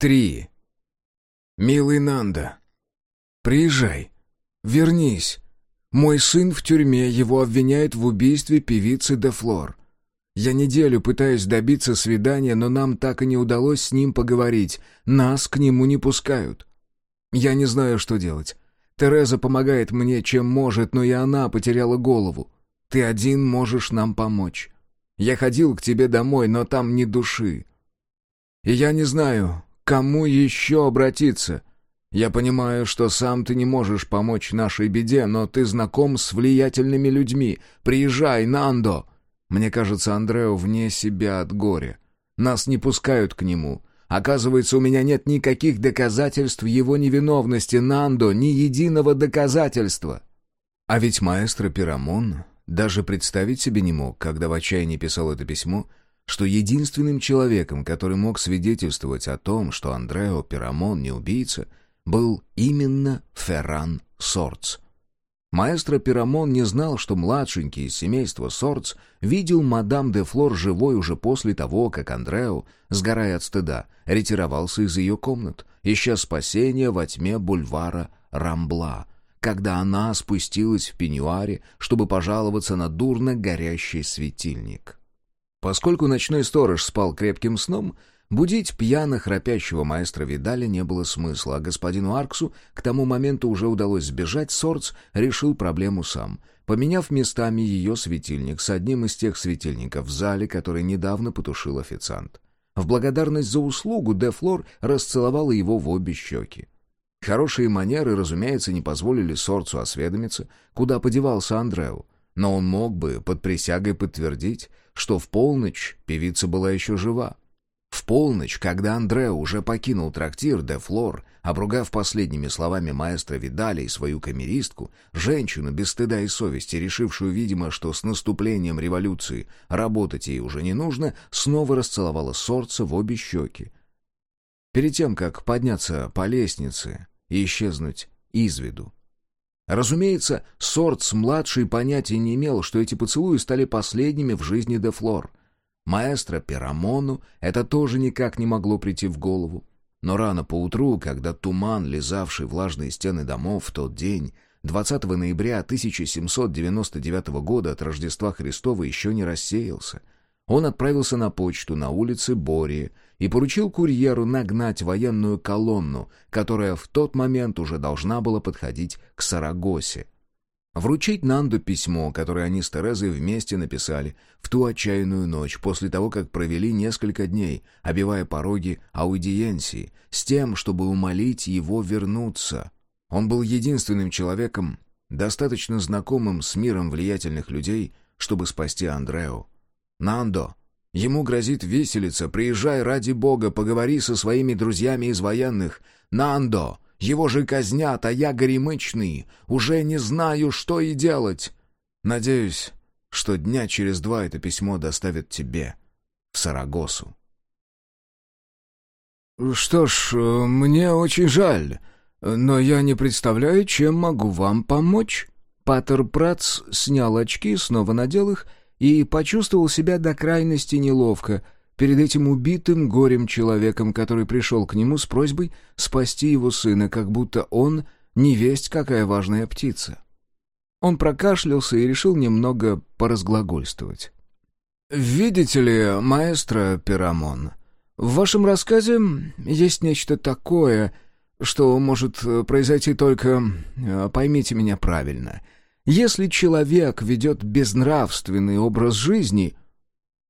Три. «Милый Нанда, приезжай, вернись. Мой сын в тюрьме, его обвиняют в убийстве певицы Де Флор. Я неделю пытаюсь добиться свидания, но нам так и не удалось с ним поговорить. Нас к нему не пускают. Я не знаю, что делать. Тереза помогает мне, чем может, но и она потеряла голову. Ты один можешь нам помочь. Я ходил к тебе домой, но там ни души. И я не знаю, кому еще обратиться. Я понимаю, что сам ты не можешь помочь нашей беде, но ты знаком с влиятельными людьми. Приезжай, Нандо!» Мне кажется, Андрео вне себя от горя. Нас не пускают к нему. Оказывается, у меня нет никаких доказательств его невиновности, Нандо, ни единого доказательства. А ведь маэстро Пирамон даже представить себе не мог, когда в отчаянии писал это письмо, что единственным человеком, который мог свидетельствовать о том, что Андрео Пирамон не убийца, был именно Ферран Сорц — Маэстро Пирамон не знал, что младшенький из семейства Сорц видел мадам де Флор живой уже после того, как Андрео, сгорая от стыда, ретировался из ее комнат, ища спасения во тьме бульвара Рамбла, когда она спустилась в пеньюаре, чтобы пожаловаться на дурно горящий светильник. Поскольку ночной сторож спал крепким сном, Будить пьяно храпящего маэстро Видаля не было смысла, а господину Арксу к тому моменту уже удалось сбежать, Сорц решил проблему сам, поменяв местами ее светильник с одним из тех светильников в зале, который недавно потушил официант. В благодарность за услугу Де Флор расцеловала его в обе щеки. Хорошие манеры, разумеется, не позволили Сорцу осведомиться, куда подевался Андреу, но он мог бы под присягой подтвердить, что в полночь певица была еще жива. В полночь, когда Андрео уже покинул трактир де Флор, обругав последними словами маэстро Видаля и свою камеристку, женщину без стыда и совести, решившую, видимо, что с наступлением революции работать ей уже не нужно, снова расцеловала Сорца в обе щеки. Перед тем, как подняться по лестнице и исчезнуть из виду. Разумеется, Сорц-младший понятия не имел, что эти поцелуи стали последними в жизни де Флор. Маэстро Пирамону это тоже никак не могло прийти в голову. Но рано поутру, когда туман, лизавший влажные стены домов в тот день, 20 ноября 1799 года от Рождества Христова еще не рассеялся, он отправился на почту на улице Бории и поручил курьеру нагнать военную колонну, которая в тот момент уже должна была подходить к Сарагосе. Вручить Нанду письмо, которое они с Терезой вместе написали в ту отчаянную ночь, после того, как провели несколько дней, обивая пороги аудиенции, с тем, чтобы умолить его вернуться. Он был единственным человеком, достаточно знакомым с миром влиятельных людей, чтобы спасти Андрео. «Нандо, ему грозит виселица, приезжай ради бога, поговори со своими друзьями из военных. Нандо, его же казнят, а я горемычный. Уже не знаю, что и делать. Надеюсь, что дня через два это письмо доставят тебе, в Сарагосу. «Что ж, мне очень жаль, но я не представляю, чем могу вам помочь». Паттер Прац снял очки, снова надел их и почувствовал себя до крайности неловко — перед этим убитым горем человеком, который пришел к нему с просьбой спасти его сына, как будто он не весть какая важная птица. Он прокашлялся и решил немного поразглагольствовать. «Видите ли, маэстро Пирамон, в вашем рассказе есть нечто такое, что может произойти только... Поймите меня правильно. Если человек ведет безнравственный образ жизни,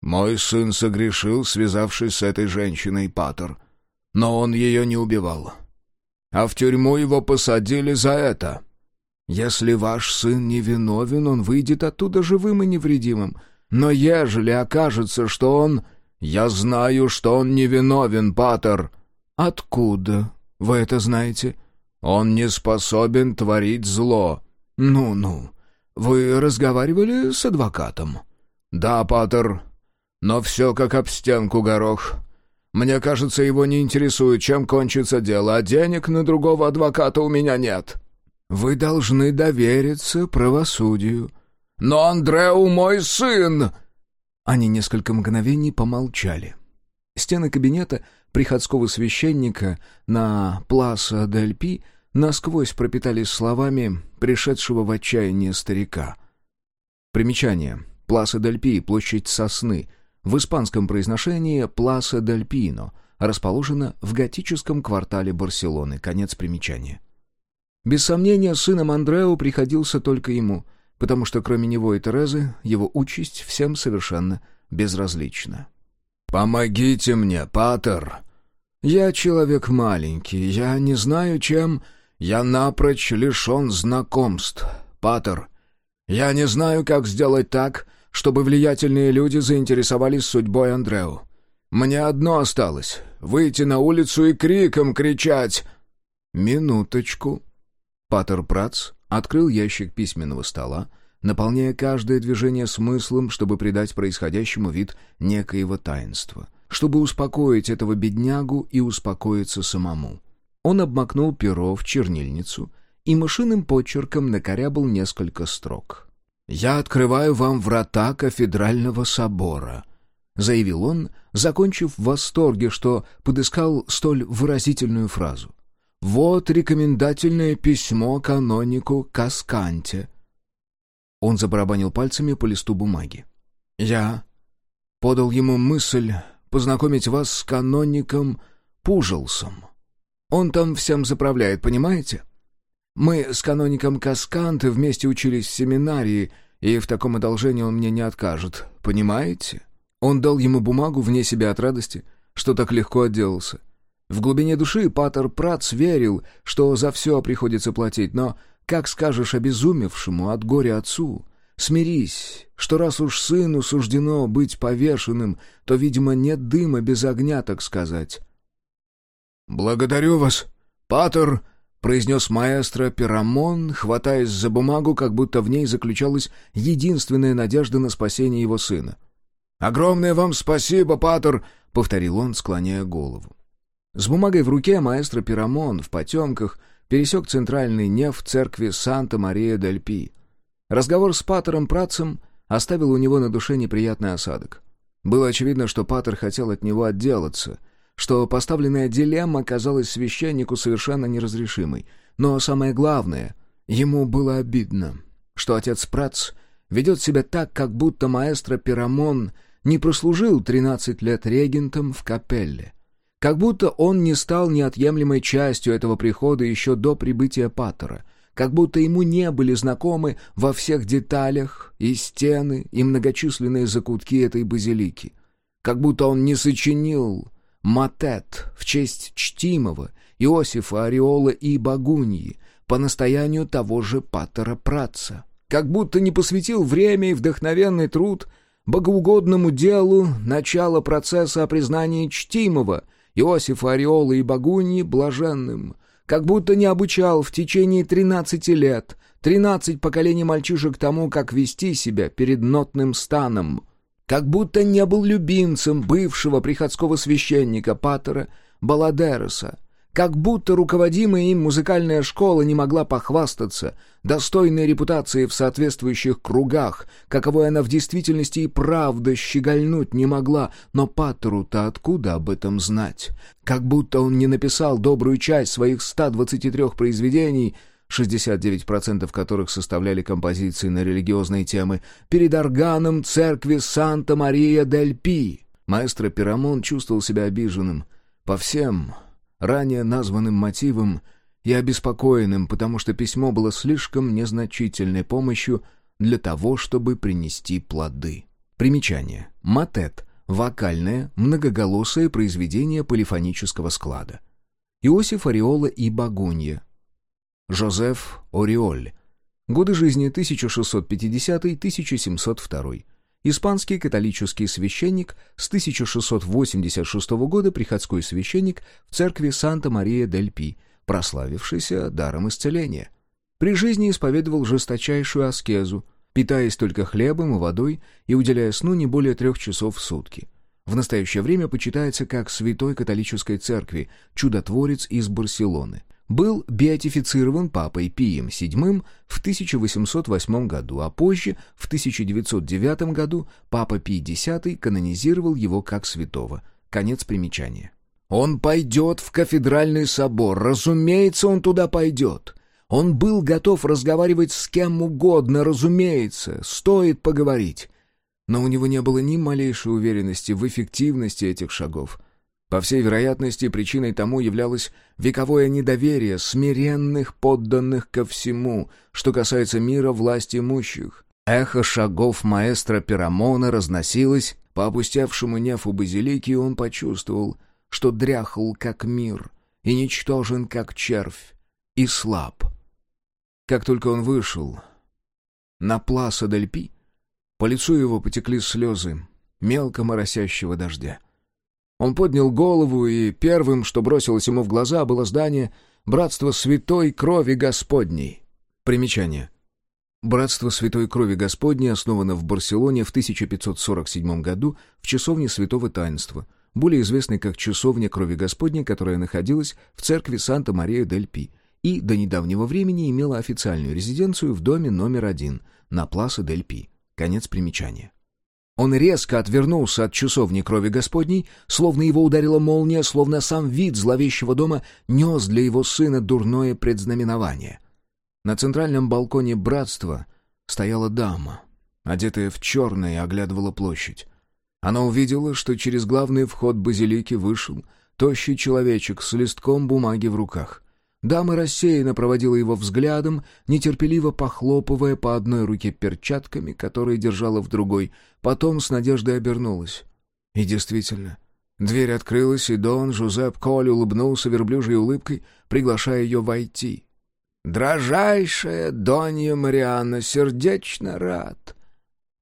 «Мой сын согрешил, связавшись с этой женщиной, Паттер. Но он ее не убивал. А в тюрьму его посадили за это. Если ваш сын невиновен, он выйдет оттуда живым и невредимым. Но ежели окажется, что он... Я знаю, что он невиновен, Паттер». «Откуда вы это знаете?» «Он не способен творить зло». «Ну-ну, вы разговаривали с адвокатом?» «Да, Паттер, но все как об стенку горох. Мне кажется, его не интересует, чем кончится дело, а денег на другого адвоката у меня нет. Вы должны довериться правосудию. Но Андреу мой сын!» Они несколько мгновений помолчали. Стены кабинета приходского священника на Пласа дель Пи насквозь пропитались словами пришедшего в отчаяние старика. Примечание. Пласа дель Пи, площадь сосны. В испанском произношении Пласа дель Пино, расположена в готическом квартале Барселоны. Конец примечания. Без сомнения, сыном Андрео приходился только ему, потому что кроме него и Терезы его участь всем совершенно безразлична. «Помогите мне, Патер!» «Я человек маленький, я не знаю, чем...» «Я напрочь лишен знакомств, Патер. Я не знаю, как сделать так, чтобы влиятельные люди заинтересовались судьбой Андреу. Мне одно осталось — выйти на улицу и криком кричать...» «Минуточку». Патер Прац открыл ящик письменного стола, наполняя каждое движение смыслом, чтобы придать происходящему вид некоего таинства, чтобы успокоить этого беднягу и успокоиться самому. Он обмакнул перо в чернильницу и машинным почерком накорябал несколько строк. «Я открываю вам врата кафедрального собора», — заявил он, закончив в восторге, что подыскал столь выразительную фразу. «Вот рекомендательное письмо канонику Касканте». Он забарабанил пальцами по листу бумаги. «Я подал ему мысль познакомить вас с каноником Пужелсом. Он там всем заправляет, понимаете? Мы с каноником Касканте вместе учились в семинарии, и в таком одолжении он мне не откажет, понимаете? Он дал ему бумагу вне себя от радости, что так легко отделался. В глубине души Патер Прац верил, что за все приходится платить, но как скажешь обезумевшему от горя отцу? Смирись, что раз уж сыну суждено быть повешенным, то, видимо, нет дыма без огня, так сказать. «Благодарю вас, Патер», — произнес маэстро Пирамон, хватаясь за бумагу, как будто в ней заключалась единственная надежда на спасение его сына. «Огромное вам спасибо, Патер», — повторил он, склоняя голову. С бумагой в руке маэстро Пирамон в потемках пересек центральный неф церкви Санта-Мария-дель-Пи. Разговор с Патером Працем оставил у него на душе неприятный осадок. Было очевидно, что Патер хотел от него отделаться, что поставленная дилемма казалась священнику совершенно неразрешимой. Но самое главное, ему было обидно, что отец Прац ведет себя так, как будто маэстро Пирамон не прослужил 13 лет регентом в капелле. Как будто он не стал неотъемлемой частью этого прихода еще до прибытия Паттера, как будто ему не были знакомы во всех деталях и стены, и многочисленные закутки этой базилики, как будто он не сочинил матет в честь чтимого Иосифа Ореола и Багуньи по настоянию того же Паттера Праца, как будто не посвятил время и вдохновенный труд богоугодному делу начала процесса о признании чтимого Иосифа Ореола и Багуньи блаженным, как будто не обучал в течение тринадцати лет тринадцать поколений мальчишек тому, как вести себя перед нотным станом, как будто не был любимцем бывшего приходского священника Паттера Баладереса, как будто руководимая им музыкальная школа не могла похвастаться достойной репутацией в соответствующих кругах, каковой она в действительности и правда щегольнуть не могла, но Паттеру-то откуда об этом знать? Как будто он не написал добрую часть своих 123 произведений — 69% которых составляли композиции на религиозные темы, перед органом церкви Санта-Мария-дель-Пи. Маэстро Пирамон чувствовал себя обиженным по всем ранее названным мотивам и обеспокоенным, потому что письмо было слишком незначительной помощью для того, чтобы принести плоды. Примечание. Матет — вокальное, многоголосое произведение полифонического склада. Иосиф Ореола и Багунья, Жозеф Ореоль. Годы жизни 1650-1702. Испанский католический священник с 1686 года приходской священник в церкви Санта-Мария-дель-Пи, прославившийся даром исцеления. При жизни исповедовал жесточайшую аскезу, питаясь только хлебом и водой и уделяя сну не более трех часов в сутки. В настоящее время почитается как святой католической церкви, чудотворец из Барселоны был беатифицирован папой Пием VII в 1808 году, а позже, в 1909 году, папа Пий X канонизировал его как святого. Конец примечания. Он пойдет в кафедральный собор, разумеется, он туда пойдет. Он был готов разговаривать с кем угодно, разумеется, стоит поговорить. Но у него не было ни малейшей уверенности в эффективности этих шагов. По всей вероятности, причиной тому являлось вековое недоверие смиренных подданных ко всему, что касается мира власти имущих. Эхо шагов маэстро Пирамона разносилось по опустевшему нефу базилики, он почувствовал, что дряхл как мир, и ничтожен как червь, и слаб. Как только он вышел на Пласа дель Пи, по лицу его потекли слезы мелко моросящего дождя. Он поднял голову, и первым, что бросилось ему в глаза, было здание Братства Святой Крови Господней. Примечание. Братство Святой Крови Господней основано в Барселоне в 1547 году в часовне Святого Таинства, более известной как Часовня Крови Господней, которая находилась в церкви Санта-Мария-дель-Пи и до недавнего времени имела официальную резиденцию в доме номер один на Пласа-дель-Пи. Конец примечания. Он резко отвернулся от часовни крови Господней, словно его ударила молния, словно сам вид зловещего дома нес для его сына дурное предзнаменование. На центральном балконе братства стояла дама, одетая в черное, и оглядывала площадь. Она увидела, что через главный вход базилики вышел тощий человечек с листком бумаги в руках — Дама рассеянно проводила его взглядом, нетерпеливо похлопывая по одной руке перчатками, которые держала в другой, потом с надеждой обернулась. И действительно, дверь открылась, и Дон Жузеп Коль улыбнулся верблюжьей улыбкой, приглашая ее войти. «Дрожайшая Донья Марианна, сердечно рад!»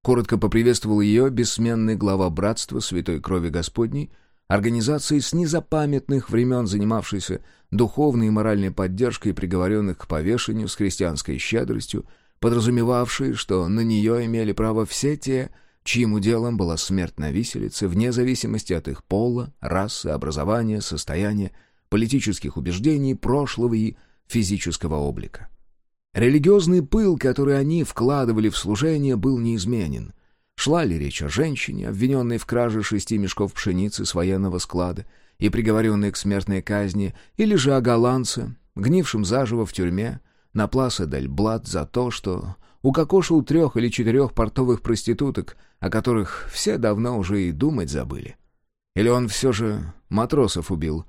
Коротко поприветствовал ее бессменный глава братства Святой Крови Господней — Организации с незапамятных времен, занимавшейся духовной и моральной поддержкой приговоренных к повешению с христианской щедростью, подразумевавшей, что на нее имели право все те, чьим уделом была смерть на виселице, вне зависимости от их пола, расы, образования, состояния, политических убеждений, прошлого и физического облика. Религиозный пыл, который они вкладывали в служение, был неизменен. Шла ли речь о женщине, обвиненной в краже шести мешков пшеницы с военного склада и приговоренной к смертной казни, или же о голландце, гнившем заживо в тюрьме на Пласа дель Блат за то, что укокошил трех или четырех портовых проституток, о которых все давно уже и думать забыли. Или он все же матросов убил.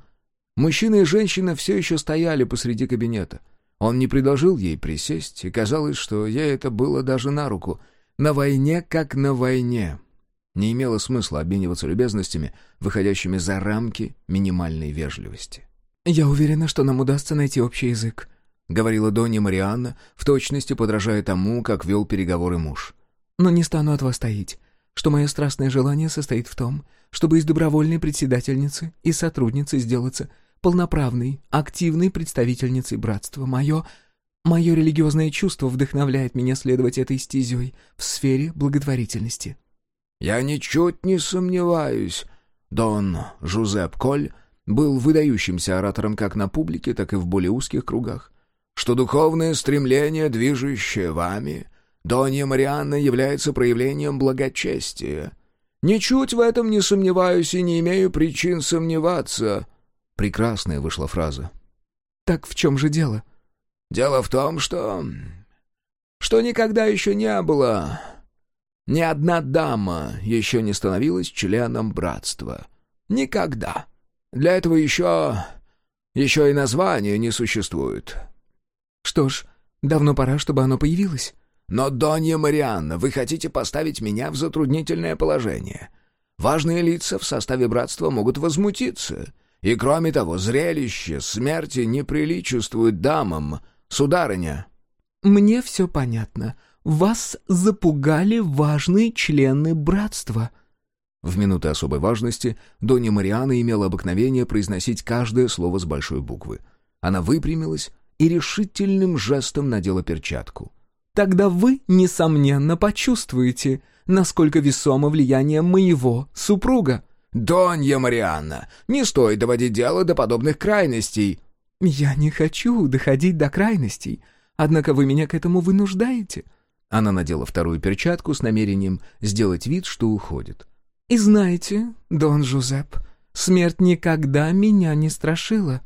Мужчина и женщина все еще стояли посреди кабинета. Он не предложил ей присесть, и казалось, что ей это было даже на руку — на войне как на войне. Не имело смысла обмениваться любезностями, выходящими за рамки минимальной вежливости. «Я уверена, что нам удастся найти общий язык», — говорила Донья Марианна, в точности подражая тому, как вел переговоры муж. «Но не стану от вас таить, что мое страстное желание состоит в том, чтобы из добровольной председательницы и сотрудницы сделаться полноправной, активной представительницей братства. Мое Мое религиозное чувство вдохновляет меня следовать этой стезей в сфере благотворительности». «Я ничуть не сомневаюсь», Дон Жузеп Коль был выдающимся оратором как на публике, так и в более узких кругах, что духовное стремление, движущее вами, Донья Марианна является проявлением благочестия. Ничуть в этом не сомневаюсь и не имею причин сомневаться. Прекрасная вышла фраза. «Так в чем же дело?» Дело в том, что... что никогда еще не было... Ни одна дама еще не становилась членом братства. Никогда. Для этого еще... еще и названия не существует. Что ж, давно пора, чтобы оно появилось. Но, Донья Марианна, вы хотите поставить меня в затруднительное положение. Важные лица в составе братства могут возмутиться. И, кроме того, зрелище смерти не приличествует дамам, «Сударыня!» «Мне все понятно. Вас запугали важные члены братства». В минуты особой важности Донья Мариана имела обыкновение произносить каждое слово с большой буквы. Она выпрямилась и решительным жестом надела перчатку. «Тогда вы, несомненно, почувствуете, насколько весомо влияние моего супруга». «Донья Марианна, не стоит доводить дело до подобных крайностей», «Я не хочу доходить до крайностей, однако вы меня к этому вынуждаете». Она надела вторую перчатку с намерением сделать вид, что уходит. «И знаете, Дон Жузеп, Смерть никогда меня не страшила».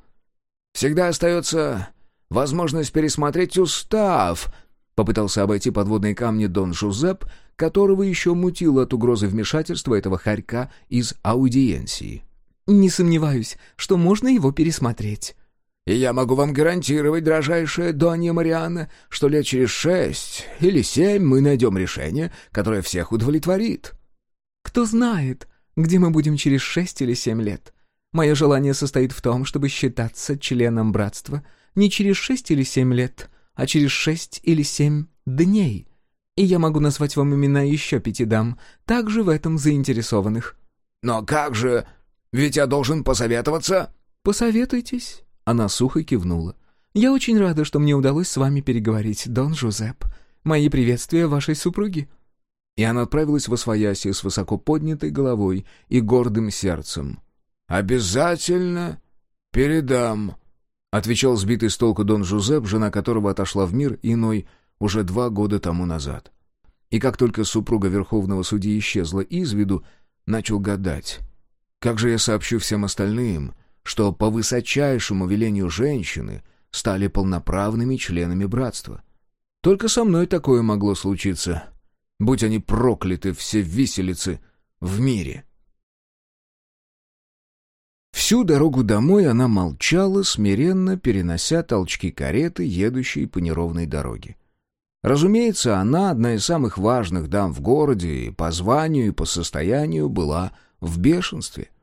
«Всегда остается возможность пересмотреть устав», — попытался обойти подводные камни Дон Жузеп, которого еще мутило от угрозы вмешательства этого хорька из аудиенции. «Не сомневаюсь, что можно его пересмотреть». И я могу вам гарантировать, дрожайшая Донья Марианна, что лет через шесть или семь мы найдем решение, которое всех удовлетворит». «Кто знает, где мы будем через шесть или семь лет. Мое желание состоит в том, чтобы считаться членом братства не через шесть или семь лет, а через шесть или семь дней. И я могу назвать вам имена еще пяти дам, также в этом заинтересованных». «Но как же? Ведь я должен посоветоваться?» «Посоветуйтесь». Она сухо кивнула. «Я очень рада, что мне удалось с вами переговорить, Дон Жузеп. Мои приветствия вашей супруге». И она отправилась во свояси с высоко поднятой головой и гордым сердцем. «Обязательно передам», — отвечал сбитый с толку Дон Жузеп, жена которого отошла в мир иной уже два года тому назад. И как только супруга верховного судьи исчезла из виду, начал гадать. «Как же я сообщу всем остальным, что по высочайшему велению женщины стали полноправными членами братства. Только со мной такое могло случиться. Будь они прокляты, все виселицы в мире. Всю дорогу домой она молчала, смиренно перенося толчки кареты, едущей по неровной дороге. Разумеется, она, одна из самых важных дам в городе, и по званию, и по состоянию была в бешенстве —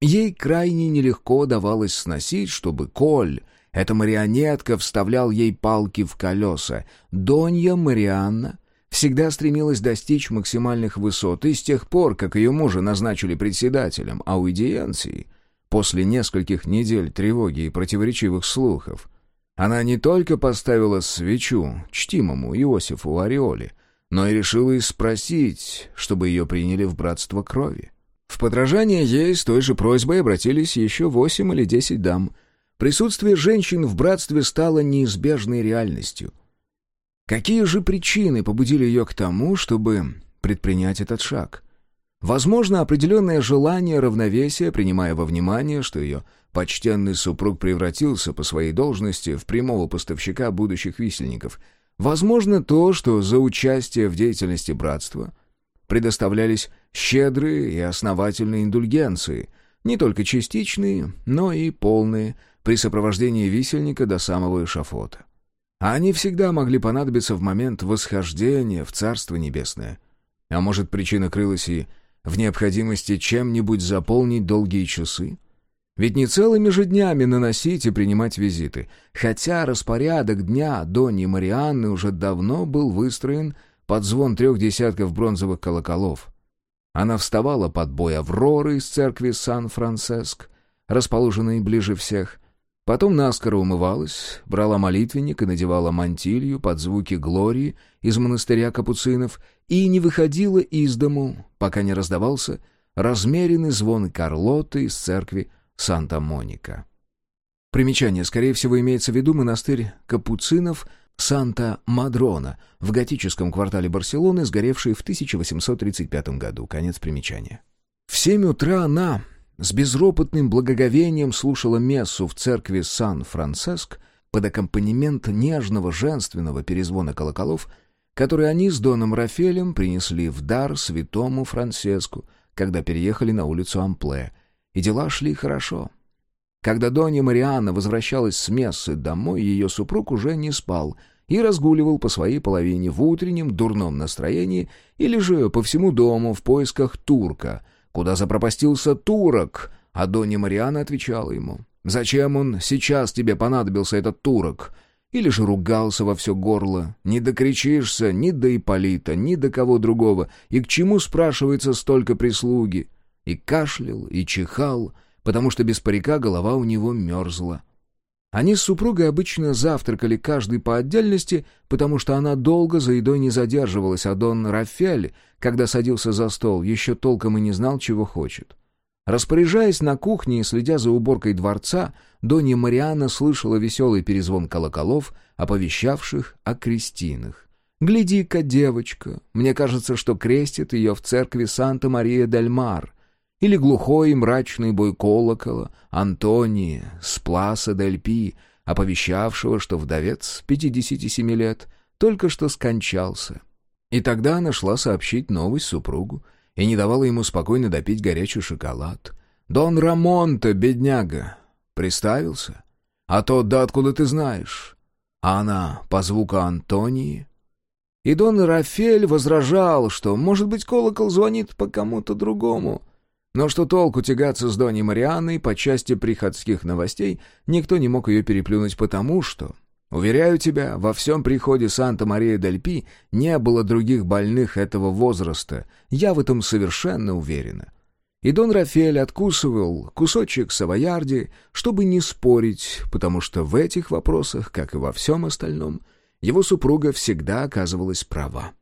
Ей крайне нелегко давалось сносить, чтобы Коль, эта марионетка, вставлял ей палки в колеса. Донья Марианна всегда стремилась достичь максимальных высот, и с тех пор, как ее мужа назначили председателем аудиенции, после нескольких недель тревоги и противоречивых слухов, она не только поставила свечу чтимому Иосифу Ореоле, но и решила и спросить, чтобы ее приняли в братство крови. В подражание ей с той же просьбой обратились еще восемь или десять дам. Присутствие женщин в братстве стало неизбежной реальностью. Какие же причины побудили ее к тому, чтобы предпринять этот шаг? Возможно, определенное желание равновесия, принимая во внимание, что ее почтенный супруг превратился по своей должности в прямого поставщика будущих висельников. Возможно, то, что за участие в деятельности братства предоставлялись щедрые и основательные индульгенции, не только частичные, но и полные, при сопровождении висельника до самого эшафота. Они всегда могли понадобиться в момент восхождения в Царство Небесное. А может, причина крылась и в необходимости чем-нибудь заполнить долгие часы? Ведь не целыми же днями наносить и принимать визиты, хотя распорядок дня Донни Марианны уже давно был выстроен под звон трех десятков бронзовых колоколов. Она вставала под бой Авроры из церкви Сан-Франциск, расположенной ближе всех, потом наскоро умывалась, брала молитвенник и надевала мантилью под звуки Глории из монастыря капуцинов и не выходила из дому, пока не раздавался размеренный звон Карлоты из церкви Санта-Моника. Примечание, скорее всего, имеется в виду монастырь капуцинов Санта-Мадрона в готическом квартале Барселоны, сгоревший в 1835 году. Конец примечания. В семь утра она с безропотным благоговением слушала мессу в церкви Сан-Франциск под аккомпанемент нежного женственного перезвона колоколов, который они с Доном Рафелем принесли в дар святому Франциску, когда переехали на улицу Ампле, и дела шли хорошо. Когда Донья Марианна возвращалась с мессы домой, ее супруг уже не спал и разгуливал по своей половине в утреннем дурном настроении или же по всему дому в поисках турка, куда запропастился турок, а Донья Марианна отвечала ему. «Зачем он сейчас тебе понадобился, этот турок?» Или же ругался во все горло. Не докричишься ни до Ипполита, ни до кого другого. И к чему, спрашивается, столько прислуги? И кашлял, и чихал, потому что без парика голова у него мерзла. Они с супругой обычно завтракали каждый по отдельности, потому что она долго за едой не задерживалась, а Дон Рафель, когда садился за стол, еще толком и не знал, чего хочет. Распоряжаясь на кухне и следя за уборкой дворца, Донья Мариана слышала веселый перезвон колоколов, оповещавших о крестинах. «Гляди-ка, девочка, мне кажется, что крестит ее в церкви Санта-Мария-дель-Мар», или глухой и мрачный бой колокола Антонии с Пласа дель Пи, оповещавшего, что вдовец 57 лет только что скончался. И тогда она шла сообщить новость супругу и не давала ему спокойно допить горячий шоколад. «Дон Рамонто, бедняга!» Представился. «А тот, да откуда ты знаешь?» А она по звуку Антонии. И Дон Рафель возражал, что, может быть, колокол звонит по кому-то другому. Но что толку тягаться с Доней Марианной по части приходских новостей, никто не мог ее переплюнуть потому, что... Уверяю тебя, во всем приходе Санта-Мария-дель-Пи не было других больных этого возраста. Я в этом совершенно уверена. И Дон Рафель откусывал кусочек савоярди, чтобы не спорить, потому что в этих вопросах, как и во всем остальном, его супруга всегда оказывалась права.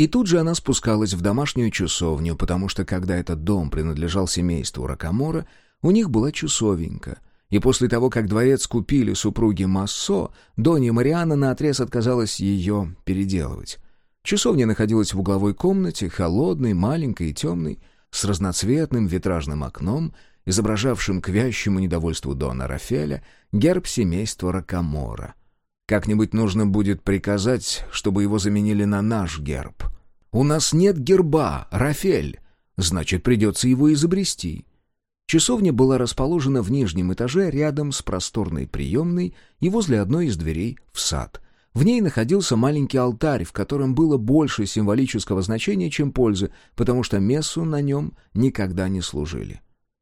И тут же она спускалась в домашнюю часовню, потому что когда этот дом принадлежал семейству Ракамора, у них была часовенька. И после того, как дворец купили супруги Массо, Донья Мариана наотрез отказалась ее переделывать. Часовня находилась в угловой комнате, холодной, маленькой и темной, с разноцветным витражным окном, изображавшим к вящему недовольству Дона Рафеля герб семейства Ракамора — как-нибудь нужно будет приказать, чтобы его заменили на наш герб. У нас нет герба, Рафель. Значит, придется его изобрести. Часовня была расположена в нижнем этаже рядом с просторной приемной и возле одной из дверей в сад. В ней находился маленький алтарь, в котором было больше символического значения, чем пользы, потому что мессу на нем никогда не служили.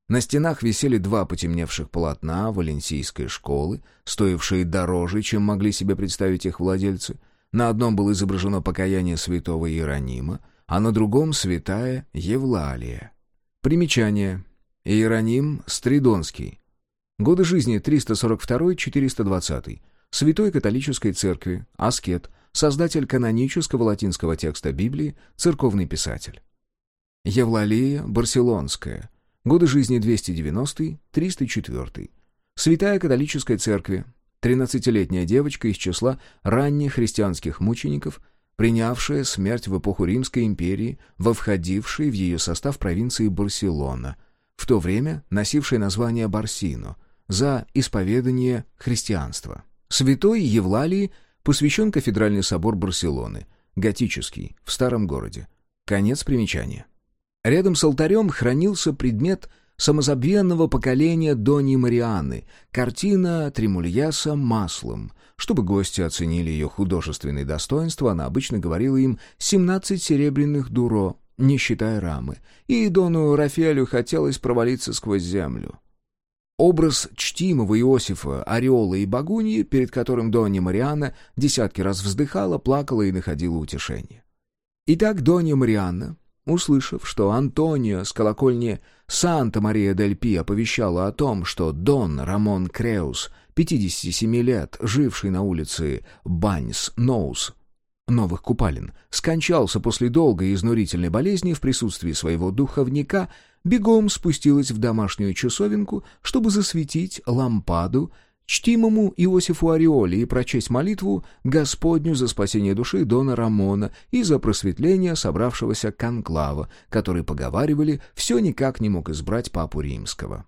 На стенах висели два потемневших полотна валенсийской школы, стоившие дороже, чем могли себе представить их владельцы. На одном было изображено покаяние святого Иеронима, а на другом — святая Евлалия. Примечание. Иероним Стридонский. Годы жизни 342-420. Святой католической церкви, аскет, создатель канонического латинского текста Библии, церковный писатель. Евлалия Барселонская — Годы жизни 290-304. Святая католической церкви. 13-летняя девочка из числа ранних христианских мучеников, принявшая смерть в эпоху Римской империи во входившей в ее состав провинции Барселона, в то время носившей название Барсино, за исповедание христианства. Святой Евлалии посвящен кафедральный собор Барселоны, готический, в старом городе. Конец примечания. Рядом с алтарем хранился предмет самозабвенного поколения Дони Марианы, картина Тремульяса маслом. Чтобы гости оценили ее художественные достоинства, она обычно говорила им «семнадцать серебряных дуро», не считая рамы, и Дону Рафаэлю хотелось провалиться сквозь землю. Образ чтимого Иосифа, Ореола и Багуньи, перед которым Донья Марианна десятки раз вздыхала, плакала и находила утешение. Итак, Донья Марианна Услышав, что Антонио с колокольни Санта-Мария-дель-Пи оповещала о том, что Дон Рамон Креус, 57 лет, живший на улице Баньс-Ноус, Новых Купалин, скончался после долгой и изнурительной болезни в присутствии своего духовника, бегом спустилась в домашнюю часовенку, чтобы засветить лампаду чтимому Иосифу Ореоле и прочесть молитву Господню за спасение души Дона Рамона и за просветление собравшегося конклава, который, поговаривали, все никак не мог избрать папу римского.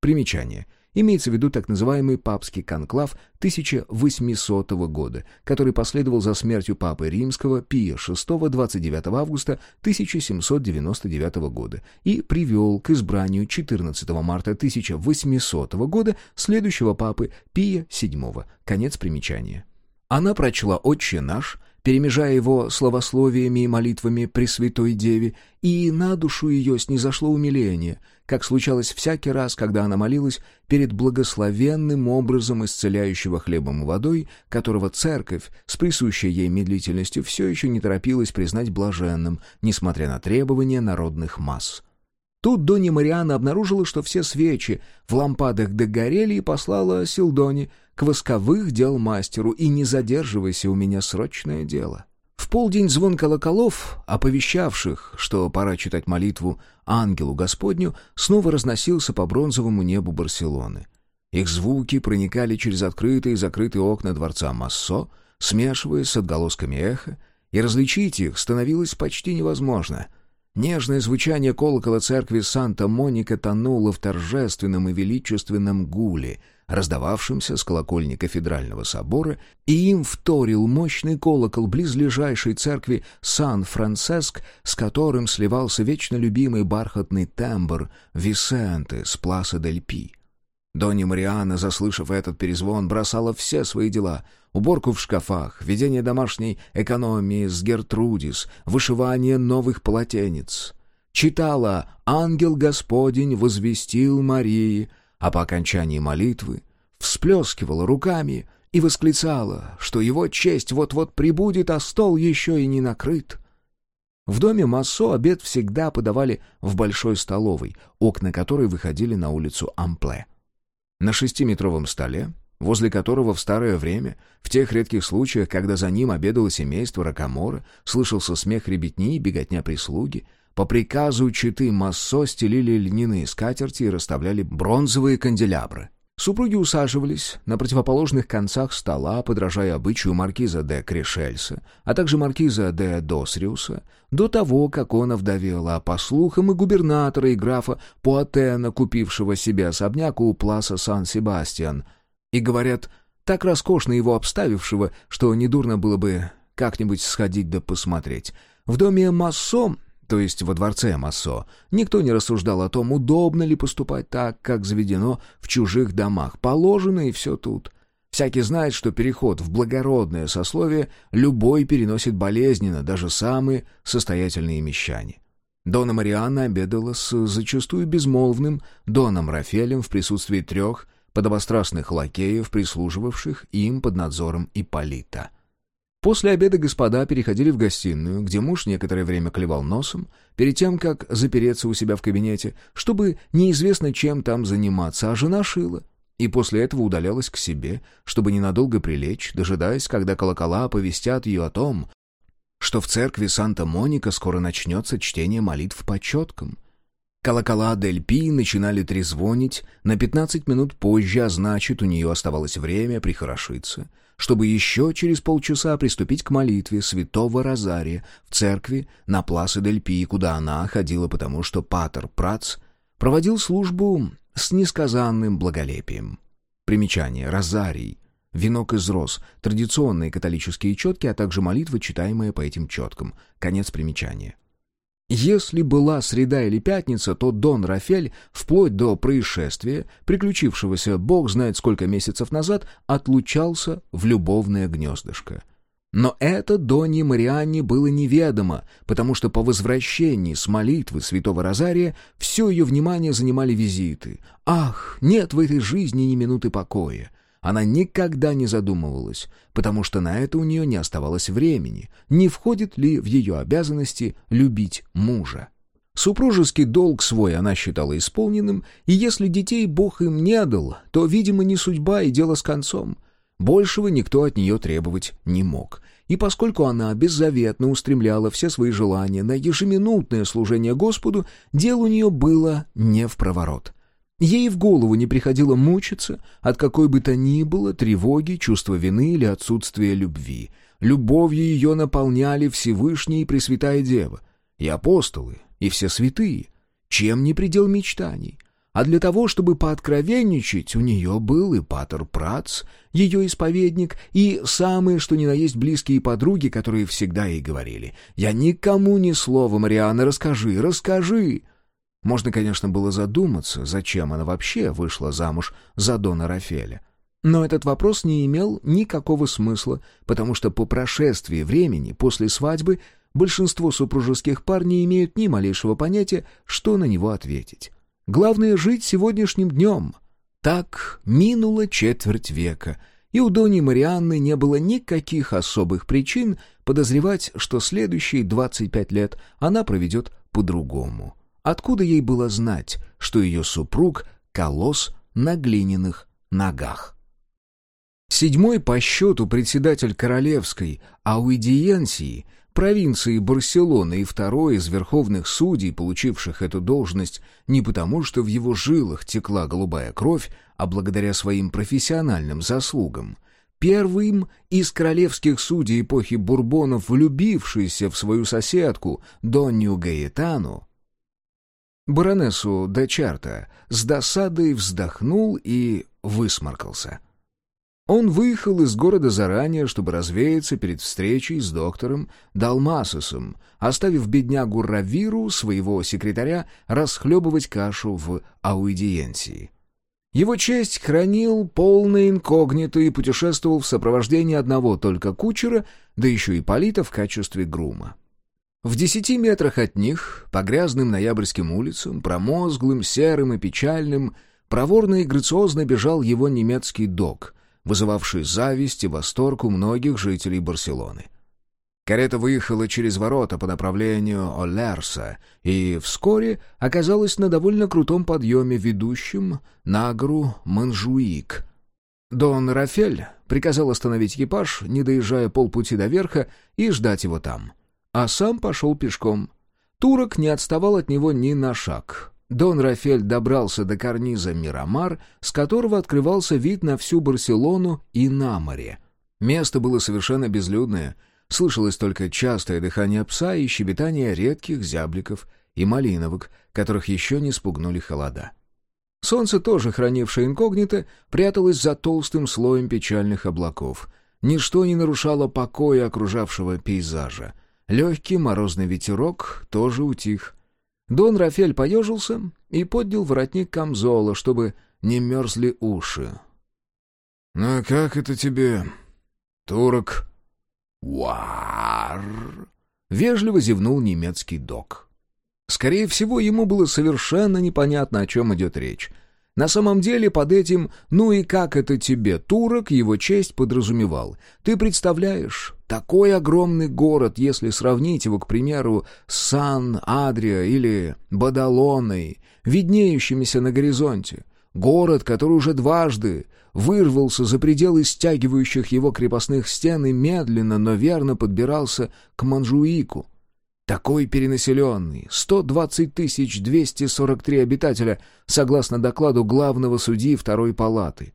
Примечание — Имеется в виду так называемый папский конклав 1800 года, который последовал за смертью папы римского Пия VI 29 августа 1799 года и привел к избранию 14 марта 1800 года следующего папы Пия VII. Конец примечания. Она прочла «Отче наш», перемежая его словословиями и молитвами Пресвятой Деве, и на душу ее снизошло умиление, как случалось всякий раз, когда она молилась перед благословенным образом исцеляющего хлебом и водой, которого церковь с присущей ей медлительностью все еще не торопилась признать блаженным, несмотря на требования народных масс. Тут Донья Мариана обнаружила, что все свечи в лампадах догорели и послала Силдоне к восковых дел мастеру и не задерживайся у меня срочное дело. В полдень звон колоколов, оповещавших, что пора читать молитву ангелу Господню, снова разносился по бронзовому небу Барселоны. Их звуки проникали через открытые и закрытые окна дворца Массо, смешиваясь с отголосками эха, и различить их становилось почти невозможно — Нежное звучание колокола церкви Санта-Моника тонуло в торжественном и величественном гуле, раздававшемся с колокольни кафедрального собора, и им вторил мощный колокол близлежащей церкви Сан-Франциск, с которым сливался вечно любимый бархатный тембр Висенте с Пласа дель Пи. Донни Мариана, заслышав этот перезвон, бросала все свои дела — уборку в шкафах, ведение домашней экономии с Гертрудис, вышивание новых полотенец. Читала «Ангел Господень возвестил Марии», а по окончании молитвы всплескивала руками и восклицала, что его честь вот-вот прибудет, а стол еще и не накрыт. В доме Массо обед всегда подавали в большой столовой, окна которой выходили на улицу Ампле. На шестиметровом столе, возле которого в старое время, в тех редких случаях, когда за ним обедало семейство Ракамора, слышался смех ребятни и беготня прислуги, по приказу читы Массо стелили льняные скатерти и расставляли бронзовые канделябры. Супруги усаживались на противоположных концах стола, подражая обычаю маркиза де Крешельса, а также маркиза де Досриуса, до того, как он овдовел, а по слухам и губернатора, и графа Пуатена, купившего себе особняк у Пласа Сан-Себастьян. И, говорят, так роскошно его обставившего, что недурно было бы как-нибудь сходить да посмотреть. В доме Массо то есть во дворце Массо, никто не рассуждал о том, удобно ли поступать так, как заведено в чужих домах, положено и все тут. Всякий знает, что переход в благородное сословие любой переносит болезненно, даже самые состоятельные мещане. Дона Марианна обедала с зачастую безмолвным Доном Рафелем в присутствии трех подобострастных лакеев, прислуживавших им под надзором Ипполита — После обеда господа переходили в гостиную, где муж некоторое время клевал носом, перед тем, как запереться у себя в кабинете, чтобы неизвестно чем там заниматься, а жена шила. И после этого удалялась к себе, чтобы ненадолго прилечь, дожидаясь, когда колокола оповестят ее о том, что в церкви Санта-Моника скоро начнется чтение молитв по четкам. Колокола Дель Пи начинали трезвонить на 15 минут позже, а значит, у нее оставалось время прихорошиться — чтобы еще через полчаса приступить к молитве святого Розария в церкви на Пласе дель Пи, куда она ходила потому, что Патер Прац проводил службу с несказанным благолепием. Примечание. Розарий. Венок из роз. Традиционные католические четки, а также молитвы, читаемые по этим четкам. Конец примечания. Если была среда или пятница, то Дон Рафель, вплоть до происшествия, приключившегося бог знает сколько месяцев назад, отлучался в любовное гнездышко. Но это Доне Марианне было неведомо, потому что по возвращении с молитвы святого Розария все ее внимание занимали визиты. Ах, нет в этой жизни ни минуты покоя. Она никогда не задумывалась, потому что на это у нее не оставалось времени, не входит ли в ее обязанности любить мужа. Супружеский долг свой она считала исполненным, и если детей Бог им не дал, то, видимо, не судьба и дело с концом. Большего никто от нее требовать не мог. И поскольку она беззаветно устремляла все свои желания на ежеминутное служение Господу, дело у нее было не в проворот — Ей в голову не приходило мучиться от какой бы то ни было тревоги, чувства вины или отсутствия любви. Любовью ее наполняли Всевышний и Пресвятая Дева, и апостолы, и все святые. Чем не предел мечтаний? А для того, чтобы пооткровенничать, у нее был и Патер Прац, ее исповедник, и самые, что ни на есть, близкие подруги, которые всегда ей говорили «Я никому ни слова, Марианна, расскажи, расскажи!» Можно, конечно, было задуматься, зачем она вообще вышла замуж за Дона Рафеля. Но этот вопрос не имел никакого смысла, потому что по прошествии времени после свадьбы большинство супружеских пар не имеют ни малейшего понятия, что на него ответить. Главное — жить сегодняшним днем. Так минуло четверть века, и у Дони Марианны не было никаких особых причин подозревать, что следующие 25 лет она проведет по-другому. Откуда ей было знать, что ее супруг — колосс на глиняных ногах? Седьмой по счету председатель королевской аудиенции провинции Барселоны и второй из верховных судей, получивших эту должность не потому, что в его жилах текла голубая кровь, а благодаря своим профессиональным заслугам — первым из королевских судей эпохи Бурбонов, влюбившийся в свою соседку Донью Гаэтану, баронессу де Чарта, с досадой вздохнул и высморкался. Он выехал из города заранее, чтобы развеяться перед встречей с доктором Далмасосом, оставив беднягу Равиру, своего секретаря, расхлебывать кашу в аудиенции. Его честь хранил полное инкогнито и путешествовал в сопровождении одного только кучера, да еще и полита в качестве грума. В десяти метрах от них, по грязным ноябрьским улицам, промозглым, серым и печальным, проворно и грациозно бежал его немецкий дог, вызывавший зависть и восторг у многих жителей Барселоны. Карета выехала через ворота по направлению Олерса и вскоре оказалась на довольно крутом подъеме, ведущем на гору Манжуик. Дон Рафель приказал остановить экипаж, не доезжая полпути до верха, и ждать его там. А сам пошел пешком. Турок не отставал от него ни на шаг. Дон Рафель добрался до карниза Мирамар, с которого открывался вид на всю Барселону и на море. Место было совершенно безлюдное — Слышалось только частое дыхание пса и щебетание редких зябликов и малиновок, которых еще не спугнули холода. Солнце, тоже хранившее инкогнито, пряталось за толстым слоем печальных облаков. Ничто не нарушало покоя окружавшего пейзажа. Легкий морозный ветерок тоже утих. Дон Рафель поежился и поднял воротник камзола, чтобы не мерзли уши. «Ну как это тебе, турок?» «Уар!» — вежливо зевнул немецкий док. Скорее всего, ему было совершенно непонятно, о чем идет речь. На самом деле под этим «ну и как это тебе?» турок его честь подразумевал. Ты представляешь, такой огромный город, если сравнить его, к примеру, с Сан-Адриа или Бадалоной, виднеющимися на горизонте. Город, который уже дважды вырвался за пределы стягивающих его крепостных стен и медленно, но верно подбирался к Манжуику. Такой перенаселенный, 120 243 обитателя, согласно докладу главного судьи второй палаты.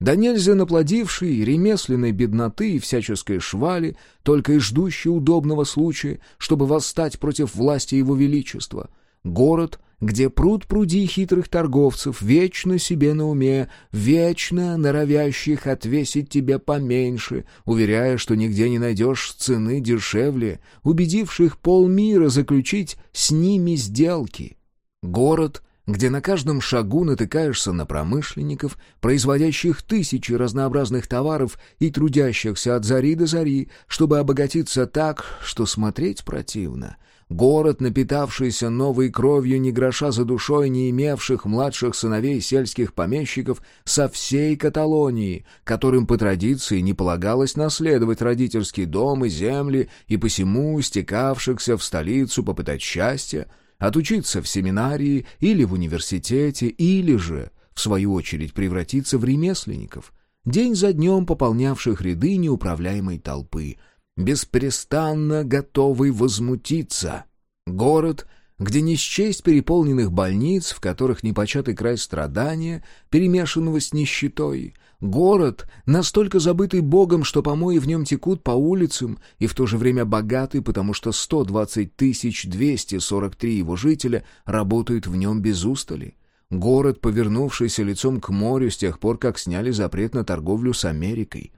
Да нельзя наплодивший ремесленной бедноты и всяческой швали, только и ждущий удобного случая, чтобы восстать против власти его величества. Город, где пруд пруди хитрых торговцев, вечно себе на уме, вечно норовящих отвесить тебе поменьше, уверяя, что нигде не найдешь цены дешевле, убедивших полмира заключить с ними сделки. Город, где на каждом шагу натыкаешься на промышленников, производящих тысячи разнообразных товаров и трудящихся от зари до зари, чтобы обогатиться так, что смотреть противно — Город, напитавшийся новой кровью ни гроша за душой, не имевших младших сыновей сельских помещиков со всей Каталонии, которым по традиции не полагалось наследовать родительский дом и земли, и посему стекавшихся в столицу попытать счастья, отучиться в семинарии или в университете, или же, в свою очередь, превратиться в ремесленников, день за днем пополнявших ряды неуправляемой толпы — беспрестанно готовый возмутиться. Город, где не счесть переполненных больниц, в которых непочатый край страдания, перемешанного с нищетой. Город, настолько забытый Богом, что помои в нем текут по улицам, и в то же время богатый, потому что 120 243 его жителя работают в нем без устали. Город, повернувшийся лицом к морю с тех пор, как сняли запрет на торговлю с Америкой.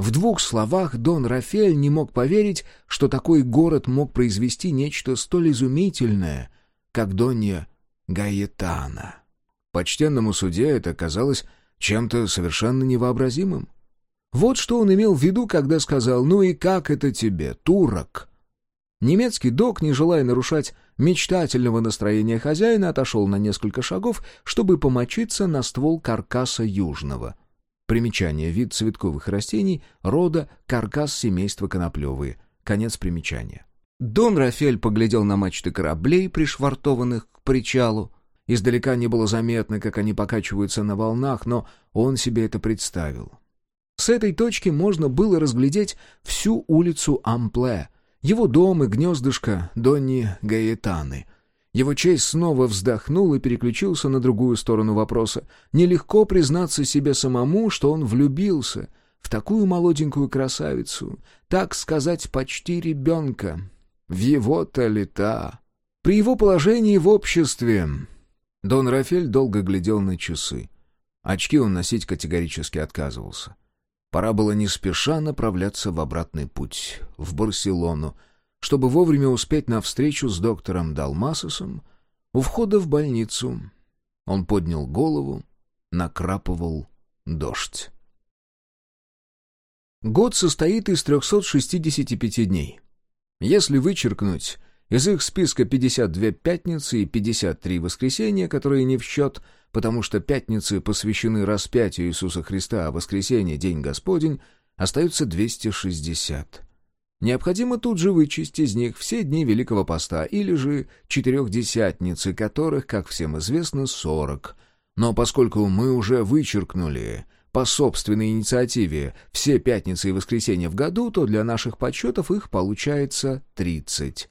В двух словах Дон Рафель не мог поверить, что такой город мог произвести нечто столь изумительное, как Донья Гаетана. Почтенному суде это казалось чем-то совершенно невообразимым. Вот что он имел в виду, когда сказал «Ну и как это тебе, турок?» Немецкий док, не желая нарушать мечтательного настроения хозяина, отошел на несколько шагов, чтобы помочиться на ствол каркаса южного — Примечание. Вид цветковых растений рода каркас семейства коноплевые. Конец примечания. Дон Рафель поглядел на мачты кораблей, пришвартованных к причалу. Издалека не было заметно, как они покачиваются на волнах, но он себе это представил. С этой точки можно было разглядеть всю улицу Ампле, его дом и гнездышко Донни Гаэтаны — его честь снова вздохнул и переключился на другую сторону вопроса. Нелегко признаться себе самому, что он влюбился. в такую молоденькую красавицу, так сказать, почти ребенка. В его-то лета. При его положении в обществе... Дон Рафель долго глядел на часы. Очки он носить категорически отказывался. Пора было не спеша направляться в обратный путь, в Барселону, чтобы вовремя успеть на встречу с доктором Далмасосом у входа в больницу. Он поднял голову, накрапывал дождь. Год состоит из 365 дней. Если вычеркнуть из их списка 52 пятницы и 53 воскресенья, которые не в счет, потому что пятницы посвящены распятию Иисуса Христа, а воскресенье — День Господень, остаются 260. Необходимо тут же вычесть из них все дни Великого Поста или же четырехдесятницы, которых, как всем известно, 40. Но поскольку мы уже вычеркнули по собственной инициативе все пятницы и воскресенья в году, то для наших подсчетов их получается 30.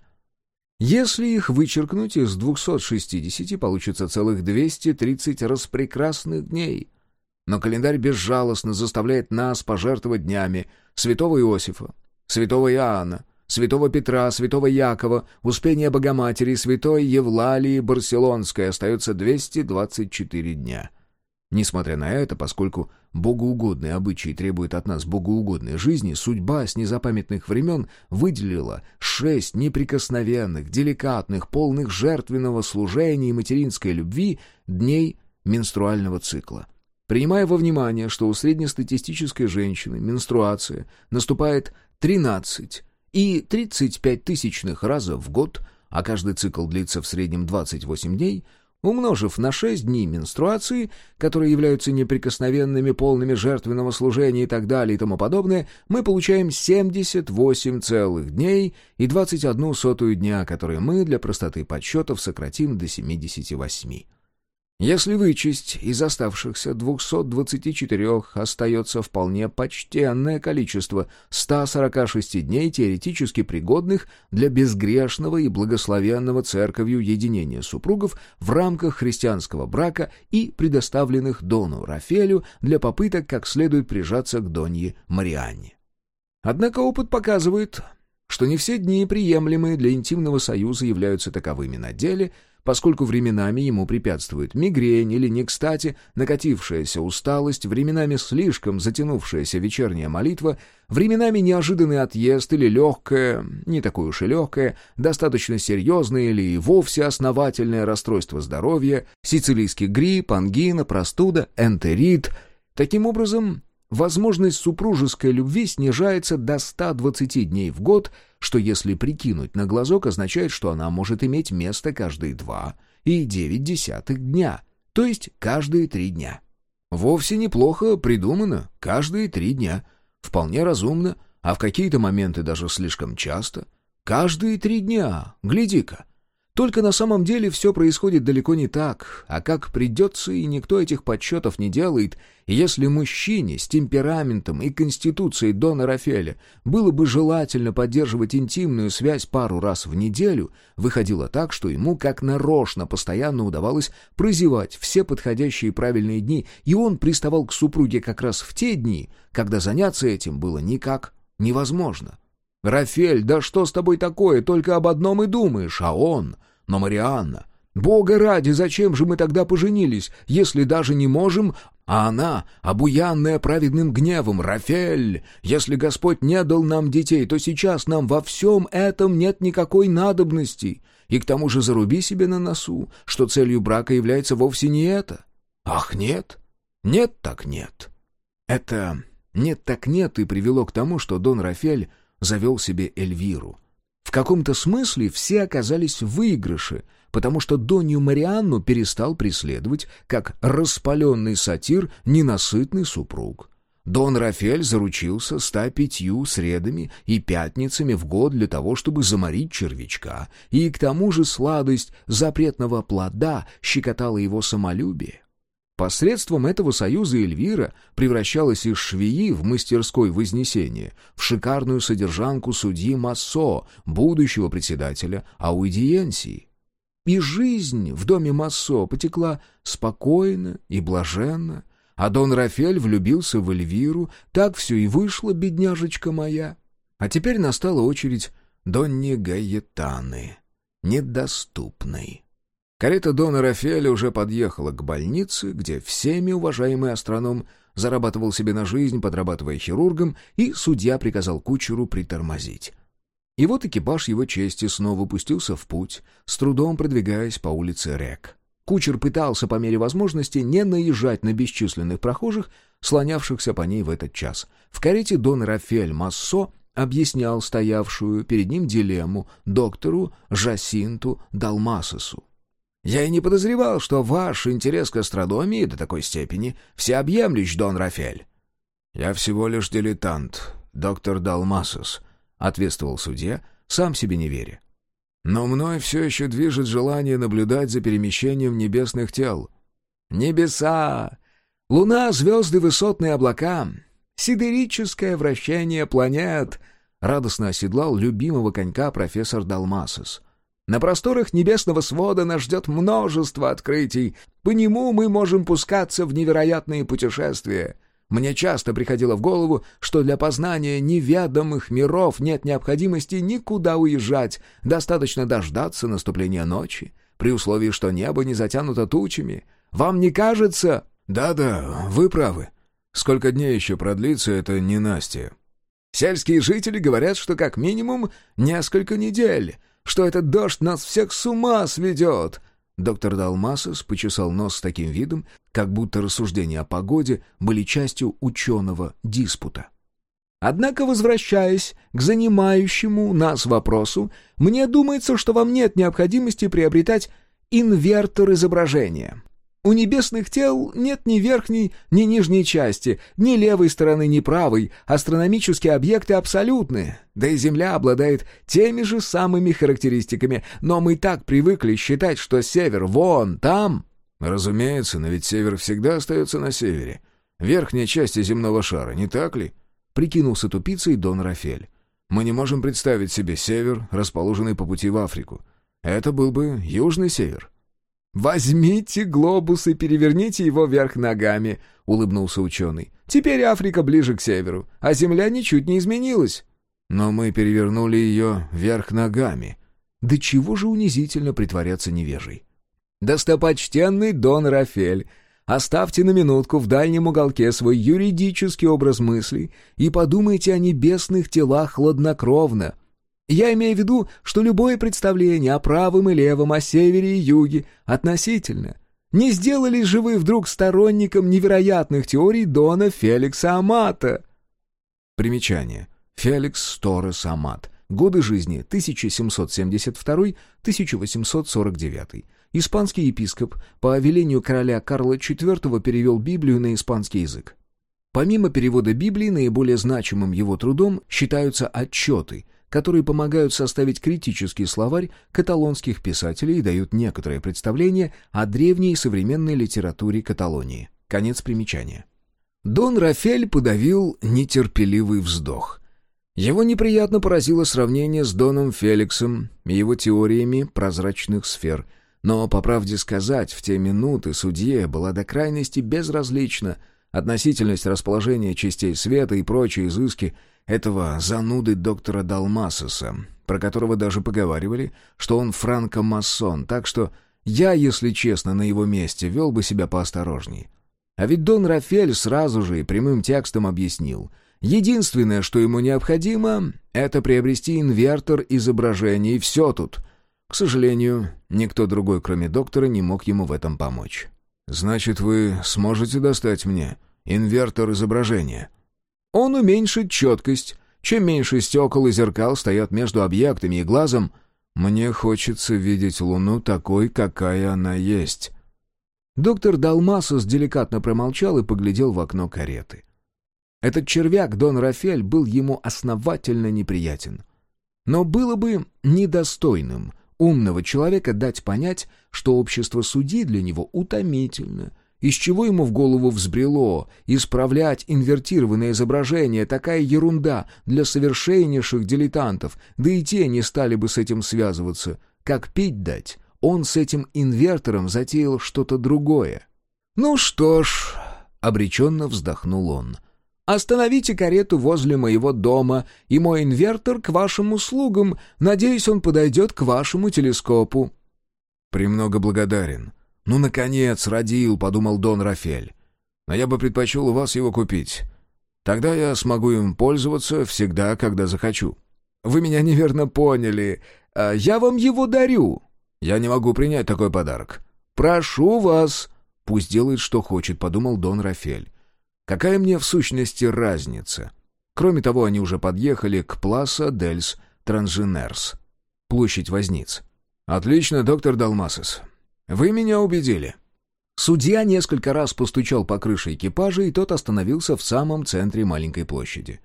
Если их вычеркнуть из 260, получится целых 230 распрекрасных дней. Но календарь безжалостно заставляет нас пожертвовать днями святого Иосифа, святого Иоанна, святого Петра, святого Якова, Успения Богоматери, святой Евлалии Барселонской остается 224 дня. Несмотря на это, поскольку богоугодные обычаи требуют от нас богоугодной жизни, судьба с незапамятных времен выделила шесть неприкосновенных, деликатных, полных жертвенного служения и материнской любви дней менструального цикла. Принимая во внимание, что у среднестатистической женщины менструация наступает 13 и 35 тысячных раза в год, а каждый цикл длится в среднем 28 дней, Умножив на шесть дней менструации, которые являются неприкосновенными, полными жертвенного служения и так далее и тому подобное, мы получаем 78 целых дней и 21 сотую дня, которые мы для простоты подсчетов сократим до 78. Если вычесть из оставшихся 224 остается вполне почтенное количество 146 дней теоретически пригодных для безгрешного и благословенного церковью единения супругов в рамках христианского брака и предоставленных Дону Рафелю для попыток как следует прижаться к Донье Марианне. Однако опыт показывает, что не все дни, приемлемые для интимного союза, являются таковыми на деле – поскольку временами ему препятствует мигрень или не кстати накатившаяся усталость, временами слишком затянувшаяся вечерняя молитва, временами неожиданный отъезд или легкое, не такое уж и легкое, достаточно серьезное или и вовсе основательное расстройство здоровья, сицилийский грипп, ангина, простуда, энтерит. Таким образом, возможность супружеской любви снижается до 120 дней в год, что если прикинуть на глазок, означает, что она может иметь место каждые два и девять десятых дня, то есть каждые три дня. Вовсе неплохо придумано, каждые три дня. Вполне разумно, а в какие-то моменты даже слишком часто. Каждые три дня, гляди-ка. Только на самом деле все происходит далеко не так, а как придется, и никто этих подсчетов не делает, если мужчине с темпераментом и конституцией Дона Рафеля было бы желательно поддерживать интимную связь пару раз в неделю, выходило так, что ему как нарочно постоянно удавалось прозевать все подходящие правильные дни, и он приставал к супруге как раз в те дни, когда заняться этим было никак невозможно. «Рафель, да что с тобой такое? Только об одном и думаешь, а он...» Но, Марианна, Бога ради, зачем же мы тогда поженились, если даже не можем, а она, обуянная праведным гневом, Рафель, если Господь не дал нам детей, то сейчас нам во всем этом нет никакой надобности. И к тому же заруби себе на носу, что целью брака является вовсе не это. Ах, нет? Нет так нет. Это «нет так нет» и привело к тому, что Дон Рафель завел себе Эльвиру — в каком-то смысле все оказались в выигрыше, потому что Донью Марианну перестал преследовать, как распаленный сатир, ненасытный супруг. Дон Рафель заручился ста пятью средами и пятницами в год для того, чтобы заморить червячка, и к тому же сладость запретного плода щекотала его самолюбие. Посредством этого союза Эльвира превращалась из швеи в мастерской Вознесения, в шикарную содержанку судьи Массо, будущего председателя аудиенции. И жизнь в доме Массо потекла спокойно и блаженно, А Дон Рафель влюбился в Эльвиру, так все и вышло, бедняжечка моя. А теперь настала очередь Донни Гаетаны, недоступной. Карета Дона Рафеля уже подъехала к больнице, где всеми уважаемый астроном зарабатывал себе на жизнь, подрабатывая хирургом, и судья приказал кучеру притормозить. И вот экипаж его чести снова пустился в путь, с трудом продвигаясь по улице Рек. Кучер пытался по мере возможности не наезжать на бесчисленных прохожих, слонявшихся по ней в этот час. В карете Дон Рафель Массо объяснял стоявшую перед ним дилемму доктору Жасинту Далмасосу. «Я и не подозревал, что ваш интерес к астрономии до такой степени всеобъемлющ, Дон Рафель». «Я всего лишь дилетант, доктор Далмасос», — ответствовал судья, сам себе не веря. Но мной все еще движет желание наблюдать за перемещением небесных тел. Небеса! Луна, звезды, высотные облака, сидерическое вращение планет — радостно оседлал любимого конька профессор Далмасос. На просторах небесного свода нас ждет множество открытий. По нему мы можем пускаться в невероятные путешествия — мне часто приходило в голову, что для познания неведомых миров нет необходимости никуда уезжать, достаточно дождаться наступления ночи, при условии, что небо не затянуто тучами. Вам не кажется...» «Да-да, вы правы. Сколько дней еще продлится это ненастье?» «Сельские жители говорят, что как минимум несколько недель, что этот дождь нас всех с ума сведет», Доктор Далмасос почесал нос с таким видом, как будто рассуждения о погоде были частью ученого диспута. Однако, возвращаясь к занимающему нас вопросу, мне думается, что вам нет необходимости приобретать инвертор изображения. У небесных тел нет ни верхней, ни нижней части, ни левой стороны, ни правой. Астрономические объекты абсолютны. Да и Земля обладает теми же самыми характеристиками. Но мы так привыкли считать, что север вон там. Разумеется, но ведь север всегда остается на севере. Верхняя часть земного шара, не так ли? Прикинулся тупицей Дон Рафель. Мы не можем представить себе север, расположенный по пути в Африку. Это был бы южный север. «Возьмите глобус и переверните его вверх ногами», — улыбнулся ученый. «Теперь Африка ближе к северу, а Земля ничуть не изменилась». «Но мы перевернули ее вверх ногами». «Да чего же унизительно притворяться невежей?» «Достопочтенный Дон Рафель, оставьте на минутку в дальнем уголке свой юридический образ мыслей и подумайте о небесных телах хладнокровно, я имею в виду, что любое представление о правом и левом, о севере и юге относительно. Не сделали же вы вдруг сторонником невероятных теорий Дона Феликса Амата? Примечание. Феликс Торрес Амат. Годы жизни 1772-1849. Испанский епископ по велению короля Карла IV перевел Библию на испанский язык. Помимо перевода Библии, наиболее значимым его трудом считаются отчеты – которые помогают составить критический словарь каталонских писателей и дают некоторое представление о древней и современной литературе Каталонии. Конец примечания. Дон Рафель подавил нетерпеливый вздох. Его неприятно поразило сравнение с Доном Феликсом и его теориями прозрачных сфер, но, по правде сказать, в те минуты судье была до крайности безразлична относительность расположения частей света и прочие изыски этого зануды доктора Далмасоса, про которого даже поговаривали, что он франко-масон, так что я, если честно, на его месте вел бы себя поосторожней. А ведь Дон Рафель сразу же и прямым текстом объяснил. Единственное, что ему необходимо, это приобрести инвертор изображения, и все тут. К сожалению, никто другой, кроме доктора, не мог ему в этом помочь. «Значит, вы сможете достать мне инвертор изображения?» Он уменьшит четкость. Чем меньше стекол и зеркал стоят между объектами и глазом, мне хочется видеть Луну такой, какая она есть. Доктор Далмасос деликатно промолчал и поглядел в окно кареты. Этот червяк Дон Рафель был ему основательно неприятен. Но было бы недостойным умного человека дать понять, что общество судей для него утомительно, из чего ему в голову взбрело исправлять инвертированное изображение, такая ерунда для совершеннейших дилетантов, да и те не стали бы с этим связываться. Как пить дать, он с этим инвертором затеял что-то другое. «Ну что ж», — обреченно вздохнул он. «Остановите карету возле моего дома, и мой инвертор к вашим услугам. Надеюсь, он подойдет к вашему телескопу». «Премного благодарен. Ну, наконец, родил», — подумал Дон Рафель. «Но я бы предпочел у вас его купить. Тогда я смогу им пользоваться всегда, когда захочу». «Вы меня неверно поняли. А я вам его дарю». «Я не могу принять такой подарок». «Прошу вас». «Пусть делает, что хочет», — подумал Дон Рафель. «Какая мне в сущности разница?» Кроме того, они уже подъехали к Пласа Дельс Транженерс, площадь Возниц. «Отлично, доктор Далмасес. Вы меня убедили». Судья несколько раз постучал по крыше экипажа, и тот остановился в самом центре маленькой площади.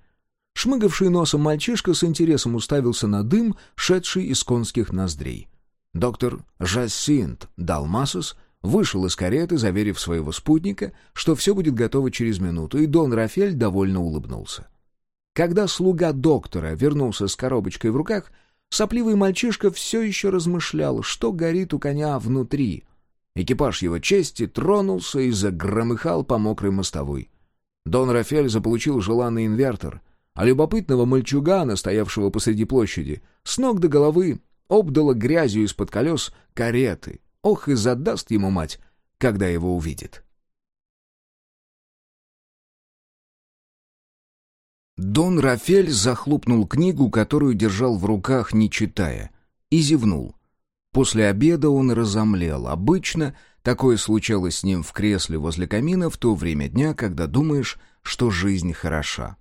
Шмыгавший носом мальчишка с интересом уставился на дым, шедший из конских ноздрей. Доктор Жассинт Далмасус вышел из кареты, заверив своего спутника, что все будет готово через минуту, и Дон Рафель довольно улыбнулся. Когда слуга доктора вернулся с коробочкой в руках, сопливый мальчишка все еще размышлял, что горит у коня внутри. Экипаж его чести тронулся и загромыхал по мокрой мостовой. Дон Рафель заполучил желанный инвертор — а любопытного мальчугана, стоявшего посреди площади, с ног до головы обдало грязью из-под колес кареты. Ох, и задаст ему мать, когда его увидит. Дон Рафель захлопнул книгу, которую держал в руках, не читая, и зевнул. После обеда он разомлел. Обычно такое случалось с ним в кресле возле камина в то время дня, когда думаешь, что жизнь хороша.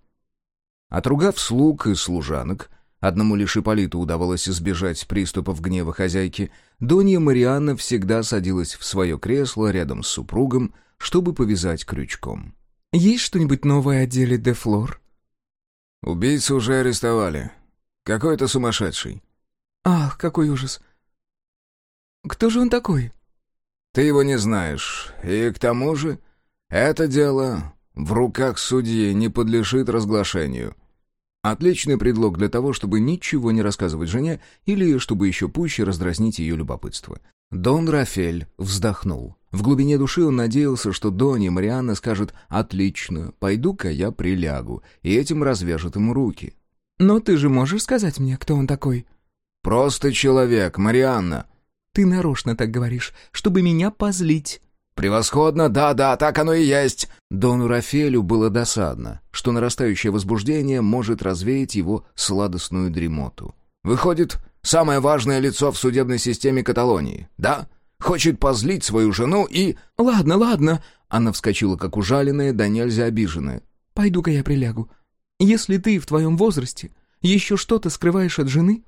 Отругав слуг и служанок, одному лишь Ипполиту удавалось избежать приступов гнева хозяйки, Донья Марианна всегда садилась в свое кресло рядом с супругом, чтобы повязать крючком. «Есть что-нибудь новое о деле де Флор?» «Убийцу уже арестовали. Какой-то сумасшедший». «Ах, какой ужас! Кто же он такой?» «Ты его не знаешь. И к тому же, это дело в руках судьи не подлежит разглашению». Отличный предлог для того, чтобы ничего не рассказывать жене или чтобы еще пуще раздразнить ее любопытство. Дон Рафель вздохнул. В глубине души он надеялся, что Донни Марианна скажет «Отлично, пойду-ка я прилягу», и этим развяжет ему руки. «Но ты же можешь сказать мне, кто он такой?» «Просто человек, Марианна». «Ты нарочно так говоришь, чтобы меня позлить». «Превосходно, да-да, так оно и есть!» Дону Рафелю было досадно, что нарастающее возбуждение может развеять его сладостную дремоту. «Выходит, самое важное лицо в судебной системе Каталонии, да? Хочет позлить свою жену и...» «Ладно, ладно!» Она вскочила, как ужаленная, да нельзя обиженная. «Пойду-ка я прилягу. Если ты в твоем возрасте еще что-то скрываешь от жены...»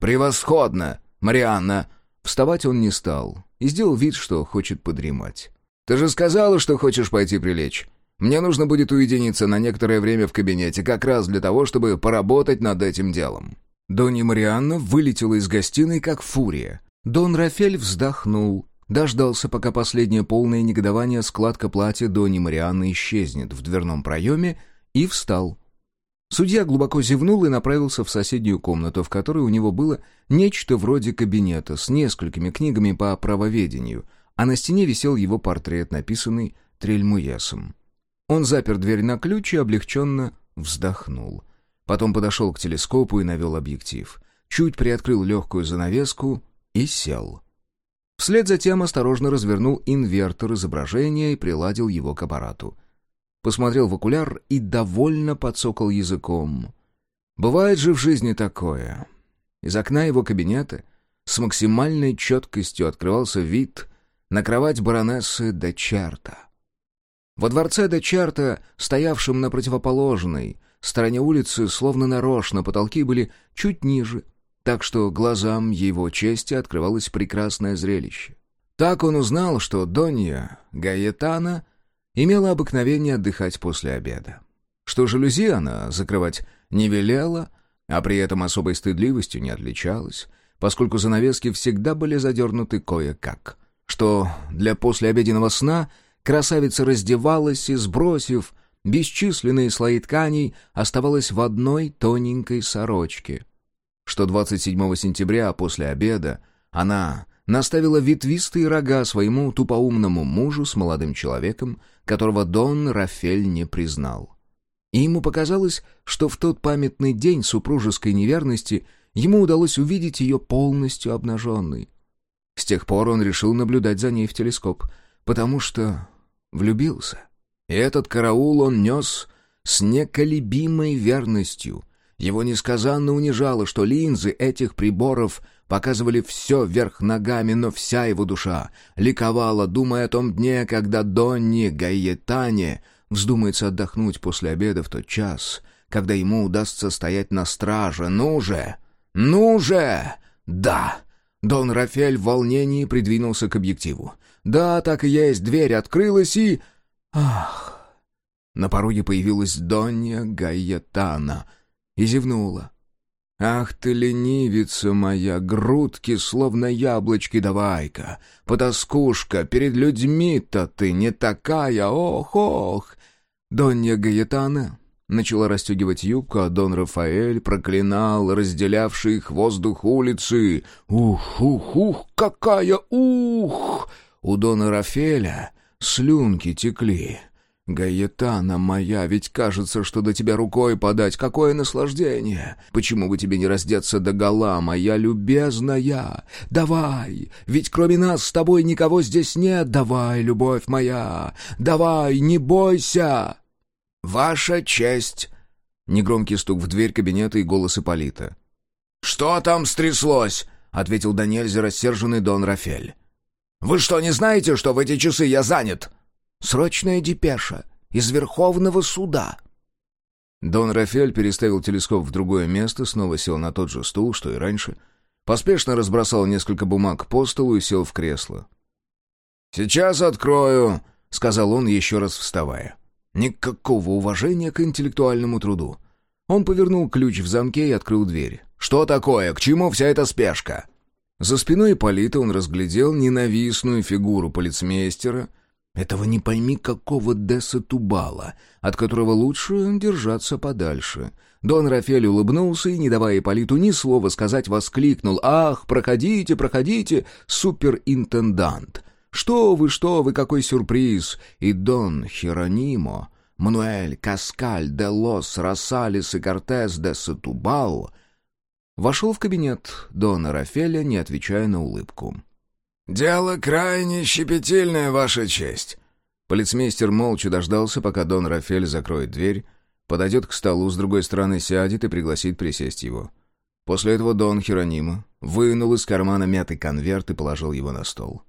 «Превосходно, Марианна!» Вставать он не стал и сделал вид, что хочет подремать. «Ты же сказала, что хочешь пойти прилечь. Мне нужно будет уединиться на некоторое время в кабинете, как раз для того, чтобы поработать над этим делом». Донни Марианна вылетела из гостиной, как фурия. Дон Рафель вздохнул, дождался, пока последнее полное негодование складка платья Донни Марианны исчезнет в дверном проеме, и встал. Судья глубоко зевнул и направился в соседнюю комнату, в которой у него было нечто вроде кабинета с несколькими книгами по правоведению, а на стене висел его портрет, написанный Трельмуесом. Он запер дверь на ключ и облегченно вздохнул. Потом подошел к телескопу и навел объектив. Чуть приоткрыл легкую занавеску и сел. Вслед за тем осторожно развернул инвертор изображения и приладил его к аппарату посмотрел в окуляр и довольно подсокал языком. Бывает же в жизни такое. Из окна его кабинета с максимальной четкостью открывался вид на кровать баронессы де Чарта. Во дворце де Чарта, стоявшем на противоположной стороне улицы, словно нарочно, потолки были чуть ниже, так что глазам его чести открывалось прекрасное зрелище. Так он узнал, что Донья Гаетана — имела обыкновение отдыхать после обеда. Что жалюзи она закрывать не велела, а при этом особой стыдливостью не отличалась, поскольку занавески всегда были задернуты кое-как. Что для послеобеденного сна красавица раздевалась и, сбросив бесчисленные слои тканей, оставалась в одной тоненькой сорочке. Что 27 сентября после обеда она наставила ветвистые рога своему тупоумному мужу с молодым человеком, которого Дон Рафель не признал. И ему показалось, что в тот памятный день супружеской неверности ему удалось увидеть ее полностью обнаженной. С тех пор он решил наблюдать за ней в телескоп, потому что влюбился. И этот караул он нес с неколебимой верностью. Его несказанно унижало, что линзы этих приборов показывали все вверх ногами, но вся его душа ликовала, думая о том дне, когда Донни Гайетане вздумается отдохнуть после обеда в тот час, когда ему удастся стоять на страже. «Ну же! Ну же! Да!» Дон Рафель в волнении придвинулся к объективу. «Да, так и есть, дверь открылась и...» «Ах!» На пороге появилась Донья Гайетана и зевнула. «Ах ты, ленивица моя, грудки, словно яблочки, давай-ка! Потаскушка, перед людьми-то ты не такая, ох-ох!» Донья Гаетана начала расстегивать юбку, а Дон Рафаэль проклинал разделявший их воздух улицы. «Ух, ух, ух, какая ух!» У Дона Рафеля слюнки текли. «Гаетана моя, ведь кажется, что до тебя рукой подать. Какое наслаждение! Почему бы тебе не раздеться до гола, моя любезная? Давай! Ведь кроме нас с тобой никого здесь нет. Давай, любовь моя! Давай, не бойся!» «Ваша честь!» Негромкий стук в дверь кабинета и голос Ипполита. «Что там стряслось?» — ответил Даниэль, рассерженный Дон Рафель. «Вы что, не знаете, что в эти часы я занят?» Срочная депеша из Верховного суда». Дон Рафель переставил телескоп в другое место, снова сел на тот же стул, что и раньше, поспешно разбросал несколько бумаг по столу и сел в кресло. «Сейчас открою», — сказал он, еще раз вставая. Никакого уважения к интеллектуальному труду. Он повернул ключ в замке и открыл дверь. «Что такое? К чему вся эта спешка?» За спиной Ипполита он разглядел ненавистную фигуру полицмейстера — этого не пойми какого Десса Тубала, от которого лучше держаться подальше. Дон Рафель улыбнулся и, не давая Ипполиту ни слова сказать, воскликнул «Ах, проходите, проходите, суперинтендант! Что вы, что вы, какой сюрприз!» И Дон Херонимо, Мануэль Каскаль де Лос Росалис и Кортес де Сатубал вошел в кабинет Дона Рафеля, не отвечая на улыбку. «Дело крайне щепетильное, Ваша честь». Полицмейстер молча дождался, пока Дон Рафель закроет дверь, подойдет к столу, с другой стороны сядет и пригласит присесть его. После этого Дон Херонима вынул из кармана мятый конверт и положил его на стол.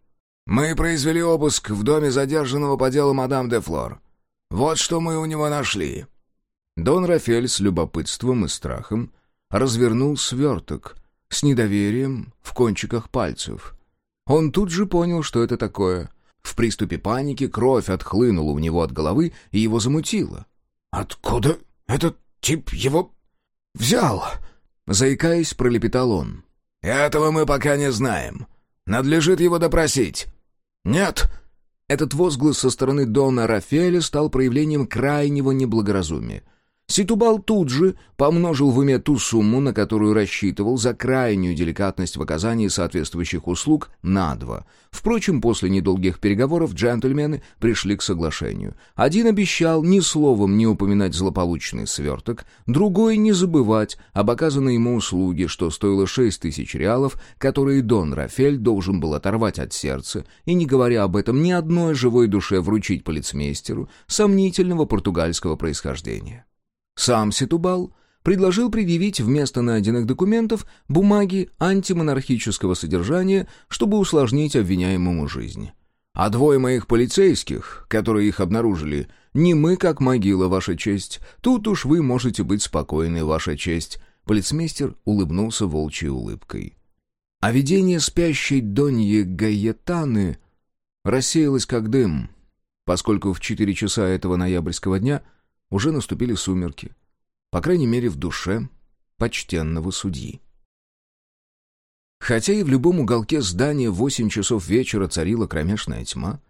«Мы произвели обыск в доме задержанного по делу мадам де Флор. Вот что мы у него нашли». Дон Рафель с любопытством и страхом развернул сверток с недоверием в кончиках пальцев. Он тут же понял, что это такое. В приступе паники кровь отхлынула у него от головы и его замутило. «Откуда этот тип его взял?» Заикаясь, пролепетал он. «Этого мы пока не знаем. Надлежит его допросить». «Нет!» Этот возглас со стороны Дона Рафеля стал проявлением крайнего неблагоразумия. Ситубал тут же помножил в уме ту сумму, на которую рассчитывал за крайнюю деликатность в оказании соответствующих услуг, на два. Впрочем, после недолгих переговоров джентльмены пришли к соглашению. Один обещал ни словом не упоминать злополучный сверток, другой не забывать об оказанной ему услуге, что стоило шесть тысяч реалов, которые Дон Рафель должен был оторвать от сердца, и, не говоря об этом, ни одной живой душе вручить полицмейстеру сомнительного португальского происхождения. Сам Ситубал предложил предъявить вместо найденных документов бумаги антимонархического содержания, чтобы усложнить обвиняемому жизнь. А двое моих полицейских, которые их обнаружили, не мы как могила, ваша честь. Тут уж вы можете быть спокойны, ваша честь. Полицмейстер улыбнулся волчьей улыбкой. А видение спящей Доньи Гаетаны рассеялось как дым, поскольку в четыре часа этого ноябрьского дня — уже наступили сумерки, по крайней мере в душе почтенного судьи. Хотя и в любом уголке здания в восемь часов вечера царила кромешная тьма,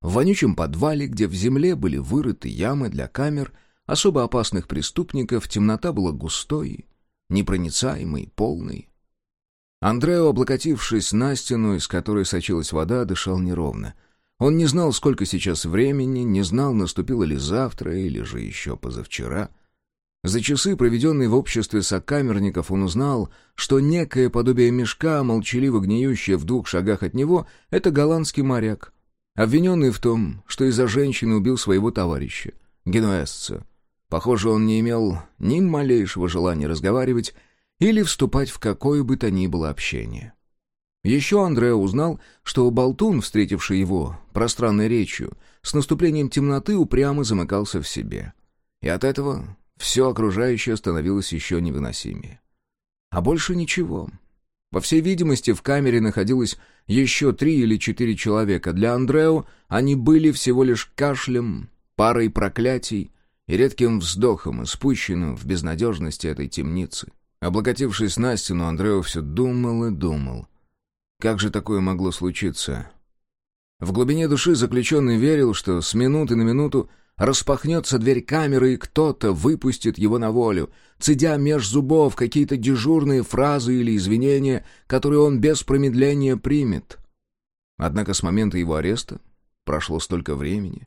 в вонючем подвале, где в земле были вырыты ямы для камер особо опасных преступников, темнота была густой, непроницаемой, полной. Андрео, облокотившись на стену, из которой сочилась вода, дышал неровно. Он не знал, сколько сейчас времени, не знал, наступило ли завтра или же еще позавчера. За часы, проведенные в обществе сокамерников, он узнал, что некое подобие мешка, молчаливо гниющее в двух шагах от него, — это голландский моряк, обвиненный в том, что из-за женщины убил своего товарища, генуэзца. Похоже, он не имел ни малейшего желания разговаривать или вступать в какое бы то ни было общение. Еще Андреа узнал, что Болтун, встретивший его пространной речью, с наступлением темноты упрямо замыкался в себе. И от этого все окружающее становилось еще невыносимее. А больше ничего. По всей видимости, в камере находилось еще три или четыре человека. Для Андрео они были всего лишь кашлем, парой проклятий и редким вздохом, спущенным в безнадежности этой темницы. Облокотившись на стену, Андрео все думал и думал. Как же такое могло случиться? В глубине души заключенный верил, что с минуты на минуту распахнется дверь камеры, и кто-то выпустит его на волю, цедя меж зубов какие-то дежурные фразы или извинения, которые он без промедления примет. Однако с момента его ареста прошло столько времени,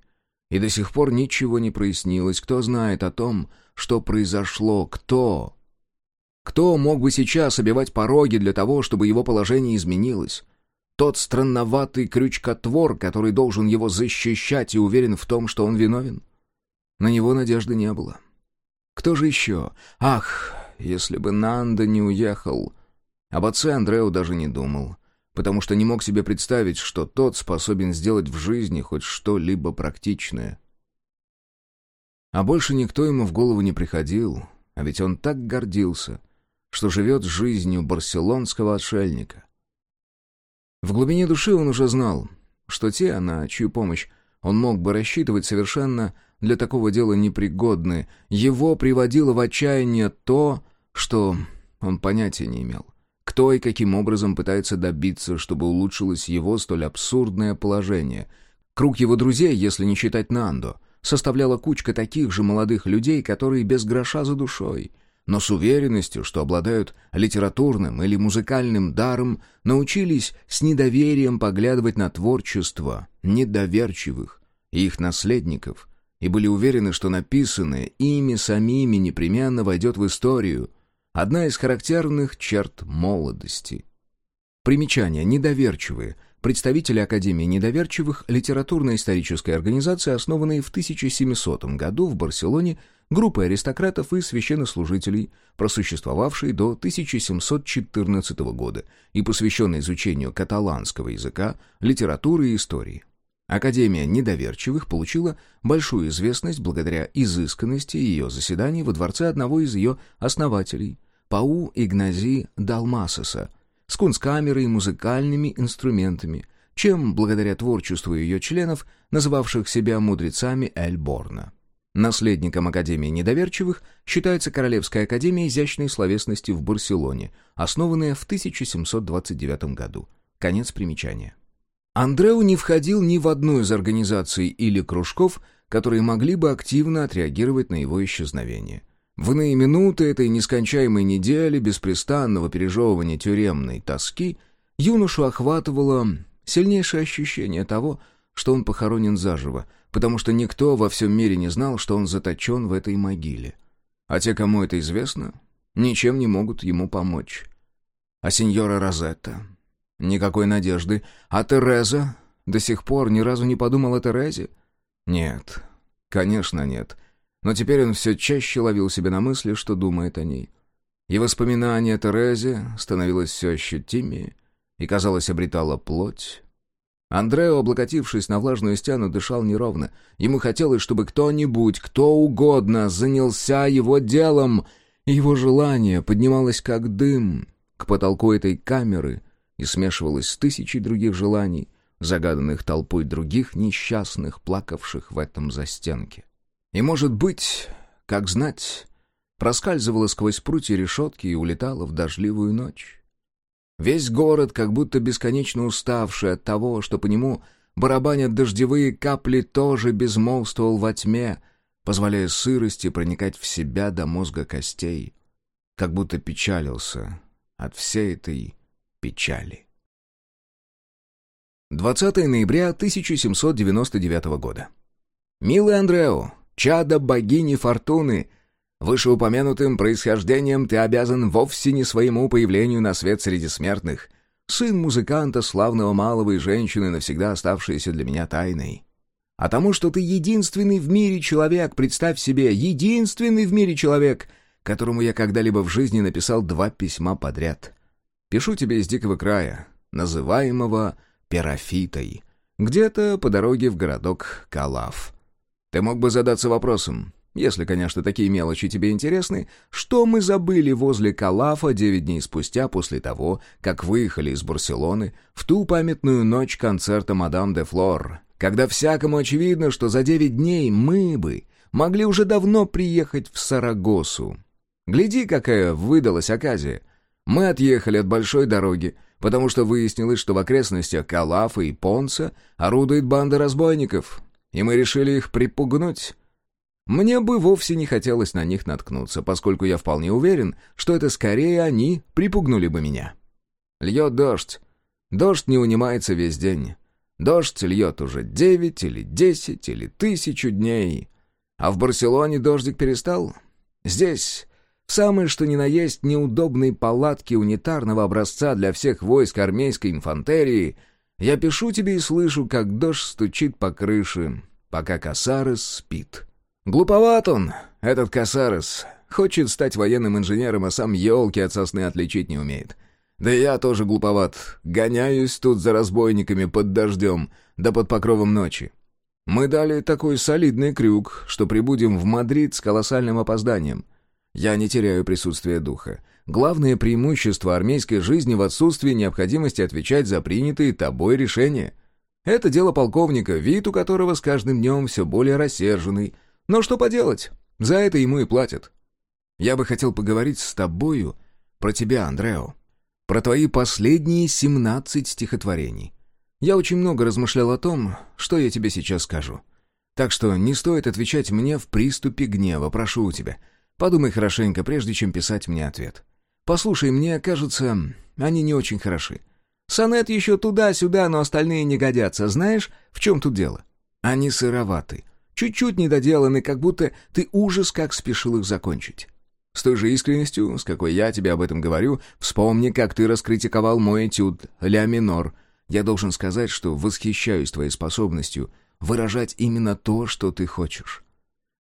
и до сих пор ничего не прояснилось. Кто знает о том, что произошло, кто кто мог бы сейчас обивать пороги для того, чтобы его положение изменилось? Тот странноватый крючкотвор, который должен его защищать и уверен в том, что он виновен? На него надежды не было. Кто же еще? Ах, если бы Нанда не уехал. Об отце Андрео даже не думал, потому что не мог себе представить, что тот способен сделать в жизни хоть что-либо практичное. А больше никто ему в голову не приходил, а ведь он так гордился — что живет жизнью барселонского отшельника. В глубине души он уже знал, что те, на чью помощь он мог бы рассчитывать, совершенно для такого дела непригодны. Его приводило в отчаяние то, что он понятия не имел. Кто и каким образом пытается добиться, чтобы улучшилось его столь абсурдное положение. Круг его друзей, если не считать Нандо, составляла кучка таких же молодых людей, которые без гроша за душой — но с уверенностью, что обладают литературным или музыкальным даром, научились с недоверием поглядывать на творчество недоверчивых и их наследников, и были уверены, что написанное ими самими непременно войдет в историю, одна из характерных черт молодости. Примечание «недоверчивые» — представители Академии недоверчивых литературно-исторической организации, основанной в 1700 году в Барселоне группы аристократов и священнослужителей, просуществовавшей до 1714 года и посвященной изучению каталанского языка, литературы и истории. Академия недоверчивых получила большую известность благодаря изысканности ее заседаний во дворце одного из ее основателей, Пау Игнази Далмасеса, с кунсткамерой и музыкальными инструментами, чем, благодаря творчеству ее членов, называвших себя мудрецами Эльборна. Наследником Академии недоверчивых считается Королевская академия изящной словесности в Барселоне, основанная в 1729 году. Конец примечания. Андреу не входил ни в одну из организаций или кружков, которые могли бы активно отреагировать на его исчезновение. В иные минуты этой нескончаемой недели беспрестанного пережевывания тюремной тоски юношу охватывало сильнейшее ощущение того, что он похоронен заживо, потому что никто во всем мире не знал, что он заточен в этой могиле. А те, кому это известно, ничем не могут ему помочь. А сеньора Розетта? Никакой надежды. А Тереза? До сих пор ни разу не подумал о Терезе? Нет, конечно нет. Но теперь он все чаще ловил себя на мысли, что думает о ней. И воспоминание о Терезе становилось все ощутимее и, казалось, обретало плоть, Андрео, облокотившись на влажную стену, дышал неровно. Ему хотелось, чтобы кто-нибудь, кто угодно, занялся его делом. его желание поднималось как дым к потолку этой камеры и смешивалось с тысячей других желаний, загаданных толпой других несчастных, плакавших в этом застенке. И, может быть, как знать, проскальзывала сквозь прутья решетки и улетала в дождливую ночь. Весь город, как будто бесконечно уставший от того, что по нему барабанят дождевые капли, тоже безмолвствовал во тьме, позволяя сырости проникать в себя до мозга костей, как будто печалился от всей этой печали. 20 ноября 1799 года. «Милый Андрео, чадо богини Фортуны, вышеупомянутым происхождением ты обязан вовсе не своему появлению на свет среди смертных, сын музыканта, славного малого и женщины, навсегда оставшиеся для меня тайной. А тому, что ты единственный в мире человек, представь себе, единственный в мире человек, которому я когда-либо в жизни написал два письма подряд. Пишу тебе из дикого края, называемого Перафитой, где-то по дороге в городок Калав. Ты мог бы задаться вопросом, если, конечно, такие мелочи тебе интересны, что мы забыли возле Калафа девять дней спустя после того, как выехали из Барселоны в ту памятную ночь концерта «Мадам де Флор», когда всякому очевидно, что за девять дней мы бы могли уже давно приехать в Сарагосу. Гляди, какая выдалась оказия. Мы отъехали от большой дороги, потому что выяснилось, что в окрестностях Калафа и Понца орудует банда разбойников, и мы решили их припугнуть. Мне бы вовсе не хотелось на них наткнуться, поскольку я вполне уверен, что это скорее они припугнули бы меня. Льет дождь. Дождь не унимается весь день. Дождь льет уже девять или десять или тысячу дней. А в Барселоне дождик перестал. Здесь, в самой что ни на есть неудобной палатке унитарного образца для всех войск армейской инфантерии, я пишу тебе и слышу, как дождь стучит по крыше, пока Касарес спит. Глуповат он, этот Касарес. Хочет стать военным инженером, а сам елки от сосны отличить не умеет. — да и я тоже глуповат. Гоняюсь тут за разбойниками под дождем, да под покровом ночи. Мы дали такой солидный крюк, что прибудем в Мадрид с колоссальным опозданием. Я не теряю присутствие духа. Главное преимущество армейской жизни в отсутствии необходимости отвечать за принятые тобой решения. Это дело полковника, вид у которого с каждым днем все более рассерженный. Но что поделать, за это ему и платят. Я бы хотел поговорить с тобою про тебя, Андрео про твои последние семнадцать стихотворений. Я очень много размышлял о том, что я тебе сейчас скажу. Так что не стоит отвечать мне в приступе гнева, прошу у тебя. Подумай хорошенько, прежде чем писать мне ответ. Послушай, мне кажется, они не очень хороши. Сонет еще туда-сюда, но остальные не годятся. Знаешь, в чем тут дело? Они сыроваты. Чуть-чуть недоделаны, как будто ты ужас как спешил их закончить. С той же искренностью, с какой я тебе об этом говорю, вспомни, как ты раскритиковал мой этюд «Ля минор». Я должен сказать, что восхищаюсь твоей способностью выражать именно то, что ты хочешь.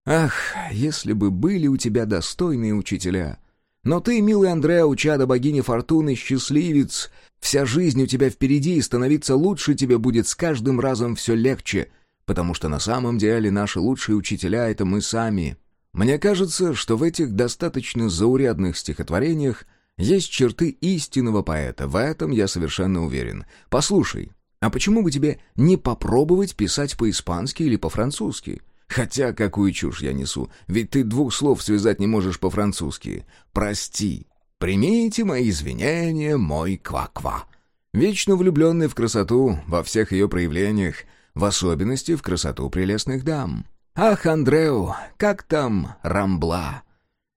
Ах, если бы были у тебя достойные учителя. Но ты, милый Андреа, учада богини Фортуны, счастливец. Вся жизнь у тебя впереди, и становиться лучше тебе будет с каждым разом все легче, потому что на самом деле наши лучшие учителя — это мы сами». Мне кажется, что в этих достаточно заурядных стихотворениях есть черты истинного поэта, в этом я совершенно уверен. Послушай, а почему бы тебе не попробовать писать по-испански или по-французски? Хотя какую чушь я несу, ведь ты двух слов связать не можешь по-французски. Прости, примите мои извинения, мой ква-ква. Вечно влюбленный в красоту во всех ее проявлениях, в особенности в красоту прелестных дам. «Ах, Андреу, как там Рамбла?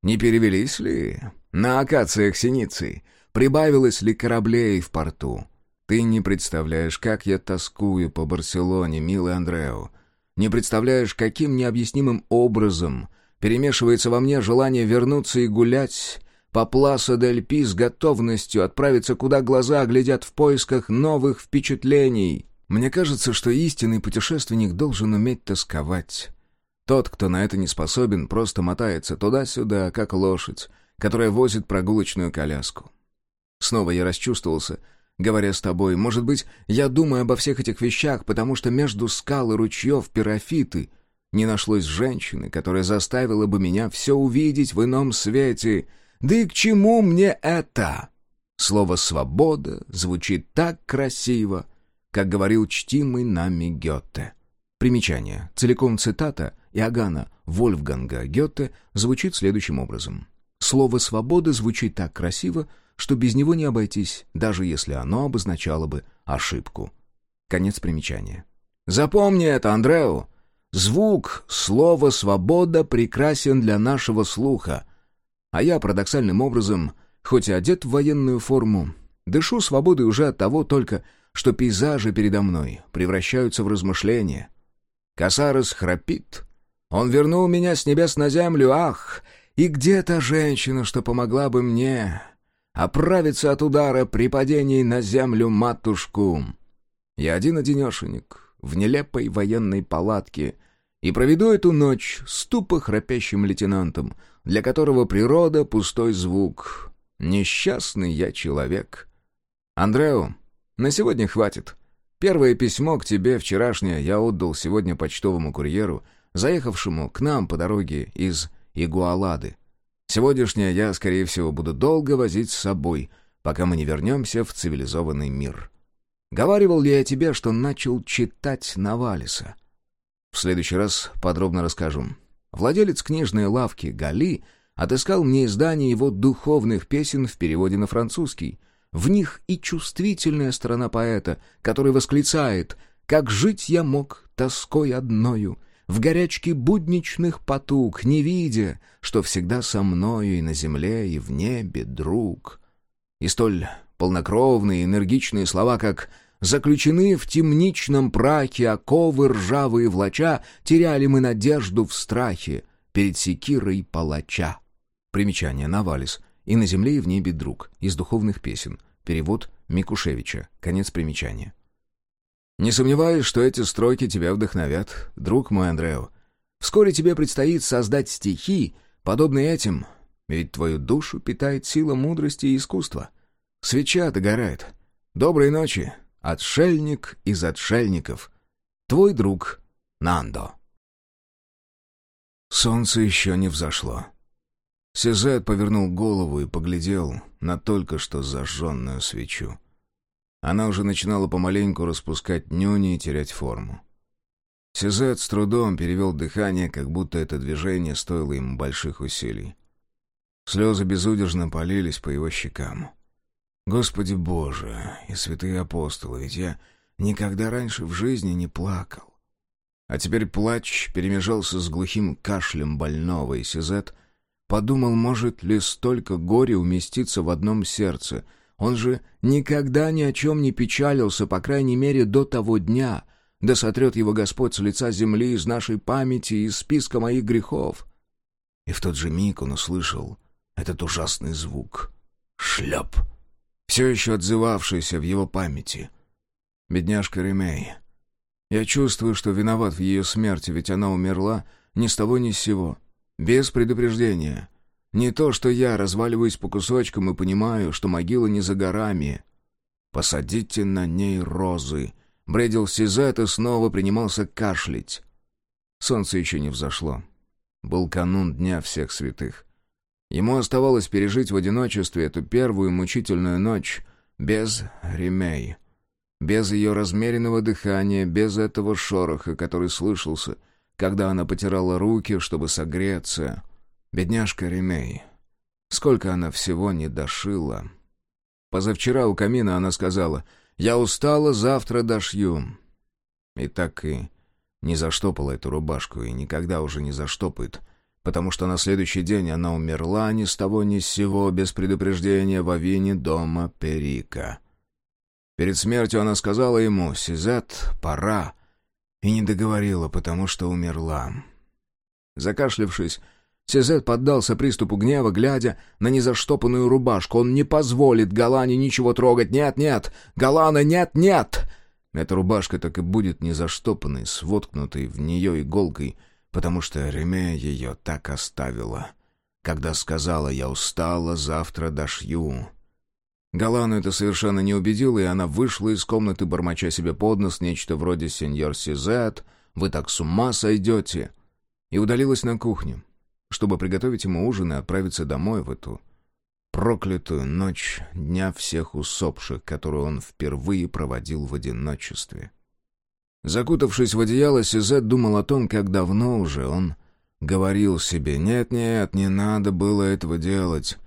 Не перевелись ли? На акациях синицы? Прибавилось ли кораблей в порту? Ты не представляешь, как я тоскую по Барселоне, милый Андреу. Не представляешь, каким необъяснимым образом перемешивается во мне желание вернуться и гулять по Пласа дель Пи с готовностью отправиться, куда глаза глядят в поисках новых впечатлений. Мне кажется, что истинный путешественник должен уметь тосковать». Тот, кто на это не способен, просто мотается туда-сюда, как лошадь, которая возит прогулочную коляску. Снова я расчувствовался, говоря с тобой. Может быть, я думаю обо всех этих вещах, потому что между скал и ручьев пирофиты не нашлось женщины, которая заставила бы меня все увидеть в ином свете. Да и к чему мне это? Слово «свобода» звучит так красиво, как говорил чтимый нами Гетте. Примечание. Целиком цитата Иоганна Вольфганга Гетте звучит следующим образом. Слово «свобода» звучит так красиво, что без него не обойтись, даже если оно обозначало бы ошибку. Конец примечания. Запомни это, Андрео. Звук слова «свобода» прекрасен для нашего слуха. А я парадоксальным образом, хоть и одет в военную форму, Дышу свободой уже от того только, что пейзажи передо мной превращаются в размышления. Косарос храпит. Он вернул меня с небес на землю, ах! И где та женщина, что помогла бы мне оправиться от удара при падении на землю матушку? Я один-одинешенек в нелепой военной палатке и проведу эту ночь с тупо храпящим лейтенантом, для которого природа — пустой звук. Несчастный я человек. Андрео, на сегодня хватит. Первое письмо к тебе вчерашнее я отдал сегодня почтовому курьеру, заехавшему к нам по дороге из Игуалады. Сегодняшнее я, скорее всего, буду долго возить с собой, пока мы не вернемся в цивилизованный мир. Говаривал ли я тебе, что начал читать Навалиса? В следующий раз подробно расскажу. Владелец книжной лавки Гали отыскал мне издание его духовных песен в переводе на французский. В них и чувствительная сторона поэта, который восклицает «Как жить я мог тоской одною, в горячке будничных потуг, не видя, что всегда со мною и на земле, и в небе друг». И столь полнокровные, энергичные слова, как Заключены в темничном праке оковы ржавые влача, теряли мы надежду в страхе перед секирой палача. Примечание Навалис. И на земле, и в небе друг. Из духовных песен. Перевод Микушевича. Конец примечания. Не сомневаюсь, что эти строки тебя вдохновят, друг мой Андрео. Вскоре тебе предстоит создать стихи, подобные этим, ведь твою душу питает сила мудрости и искусства. Свеча догорает. Доброй ночи, Отшельник из отшельников. Твой друг Нандо. Солнце еще не взошло. Сезет повернул голову и поглядел на только что зажженную свечу. Она уже начинала помаленьку распускать нюни и терять форму. Сезет с трудом перевел дыхание, как будто это движение стоило ему больших усилий. Слезы безудержно полились по его щекам. Господи Боже и святые апостолы, ведь я никогда раньше в жизни не плакал. А теперь плач перемежался с глухим кашлем больного, и Сизет подумал, может ли столько горя уместиться в одном сердце. Он же никогда ни о чем не печалился, по крайней мере, до того дня, да сотрет его Господь с лица земли из нашей памяти и из списка моих грехов. И в тот же миг он услышал этот ужасный звук — шлеп — все еще отзывавшийся в его памяти. Бедняжка Ремей. Я чувствую, что виноват в ее смерти, ведь она умерла ни с того ни с сего, без предупреждения. Не то, что я разваливаюсь по кусочкам и понимаю, что могила не за горами. «Посадите на ней розы», — бредил Сизет и снова принимался кашлять. Солнце еще не взошло. Был канун Дня всех святых. Ему оставалось пережить в одиночестве эту первую мучительную ночь без ремей, без ее размеренного дыхания, без этого шороха, который слышался, когда она потирала руки, чтобы согреться. Бедняжка Ремей. Сколько она всего не дошила. Позавчера у камина она сказала «Я устала, завтра дошью». И так и не заштопала эту рубашку, и никогда уже не заштопает — потому что на следующий день она умерла ни с того ни с сего, без предупреждения, в авине дома Перика. Перед смертью она сказала ему «Сизет, пора», и не договорила, потому что умерла. Закашлявшись, Сизет поддался приступу гнева, глядя на незаштопанную рубашку. Он не позволит Галане ничего трогать. «Нет, нет! Галана, нет, нет!» Эта рубашка так и будет незаштопанной, с воткнутой в нее иголкой — потому что Реме ее так оставила. Когда сказала «я устала, завтра дошью». Галану это совершенно не убедило, и она вышла из комнаты, бормоча себе под нос нечто вроде «Сеньор Сизет, вы так с ума сойдете!» и удалилась на кухню, чтобы приготовить ему ужин и отправиться домой в эту проклятую ночь дня всех усопших, которую он впервые проводил в одиночестве. Закутавшись в одеяло, Сизет думал о том, как давно уже он говорил себе «нет-нет, не надо было этого делать».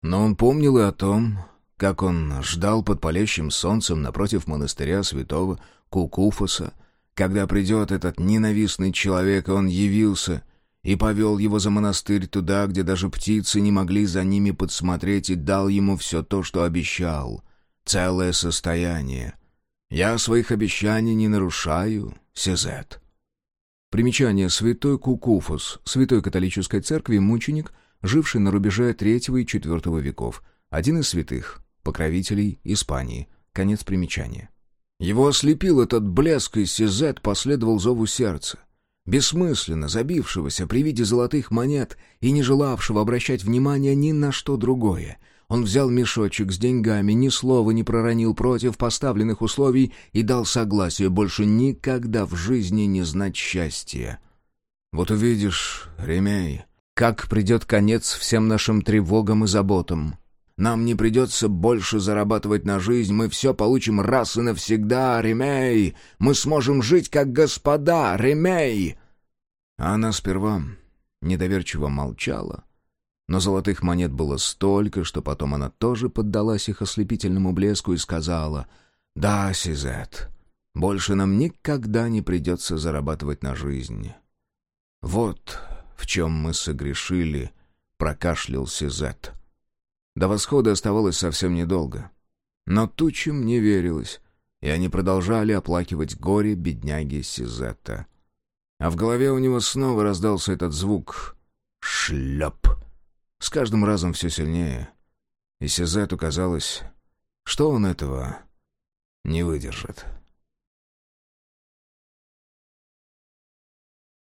Но он помнил и о том, как он ждал под палящим солнцем напротив монастыря святого Кукуфоса, когда придет этот ненавистный человек, и он явился, и повел его за монастырь туда, где даже птицы не могли за ними подсмотреть, и дал ему все то, что обещал. Целое состояние. Я своих обещаний не нарушаю, Сезет. Примечание. Святой Кукуфус, святой католической церкви, мученик, живший на рубеже III и IV веков, один из святых, покровителей Испании. Конец примечания. Его ослепил этот блеск, и Сезет последовал зову сердца бессмысленно забившегося при виде золотых монет и не желавшего обращать внимания ни на что другое. Он взял мешочек с деньгами, ни слова не проронил против поставленных условий и дал согласие больше никогда в жизни не знать счастья. «Вот увидишь, Ремей, как придет конец всем нашим тревогам и заботам. Нам не придется больше зарабатывать на жизнь, мы все получим раз и навсегда, Ремей! Мы сможем жить как господа, Ремей!» Она сперва недоверчиво молчала, но золотых монет было столько, что потом она тоже поддалась их ослепительному блеску и сказала «Да, Сизет, больше нам никогда не придется зарабатывать на жизнь». «Вот в чем мы согрешили», — прокашлял Сизет. До восхода оставалось совсем недолго. Но тучам не верилось, и они продолжали оплакивать горе бедняги Сизетта. А в голове у него снова раздался этот звук «шлеп». С каждым разом все сильнее. И Сизету казалось, что он этого не выдержит.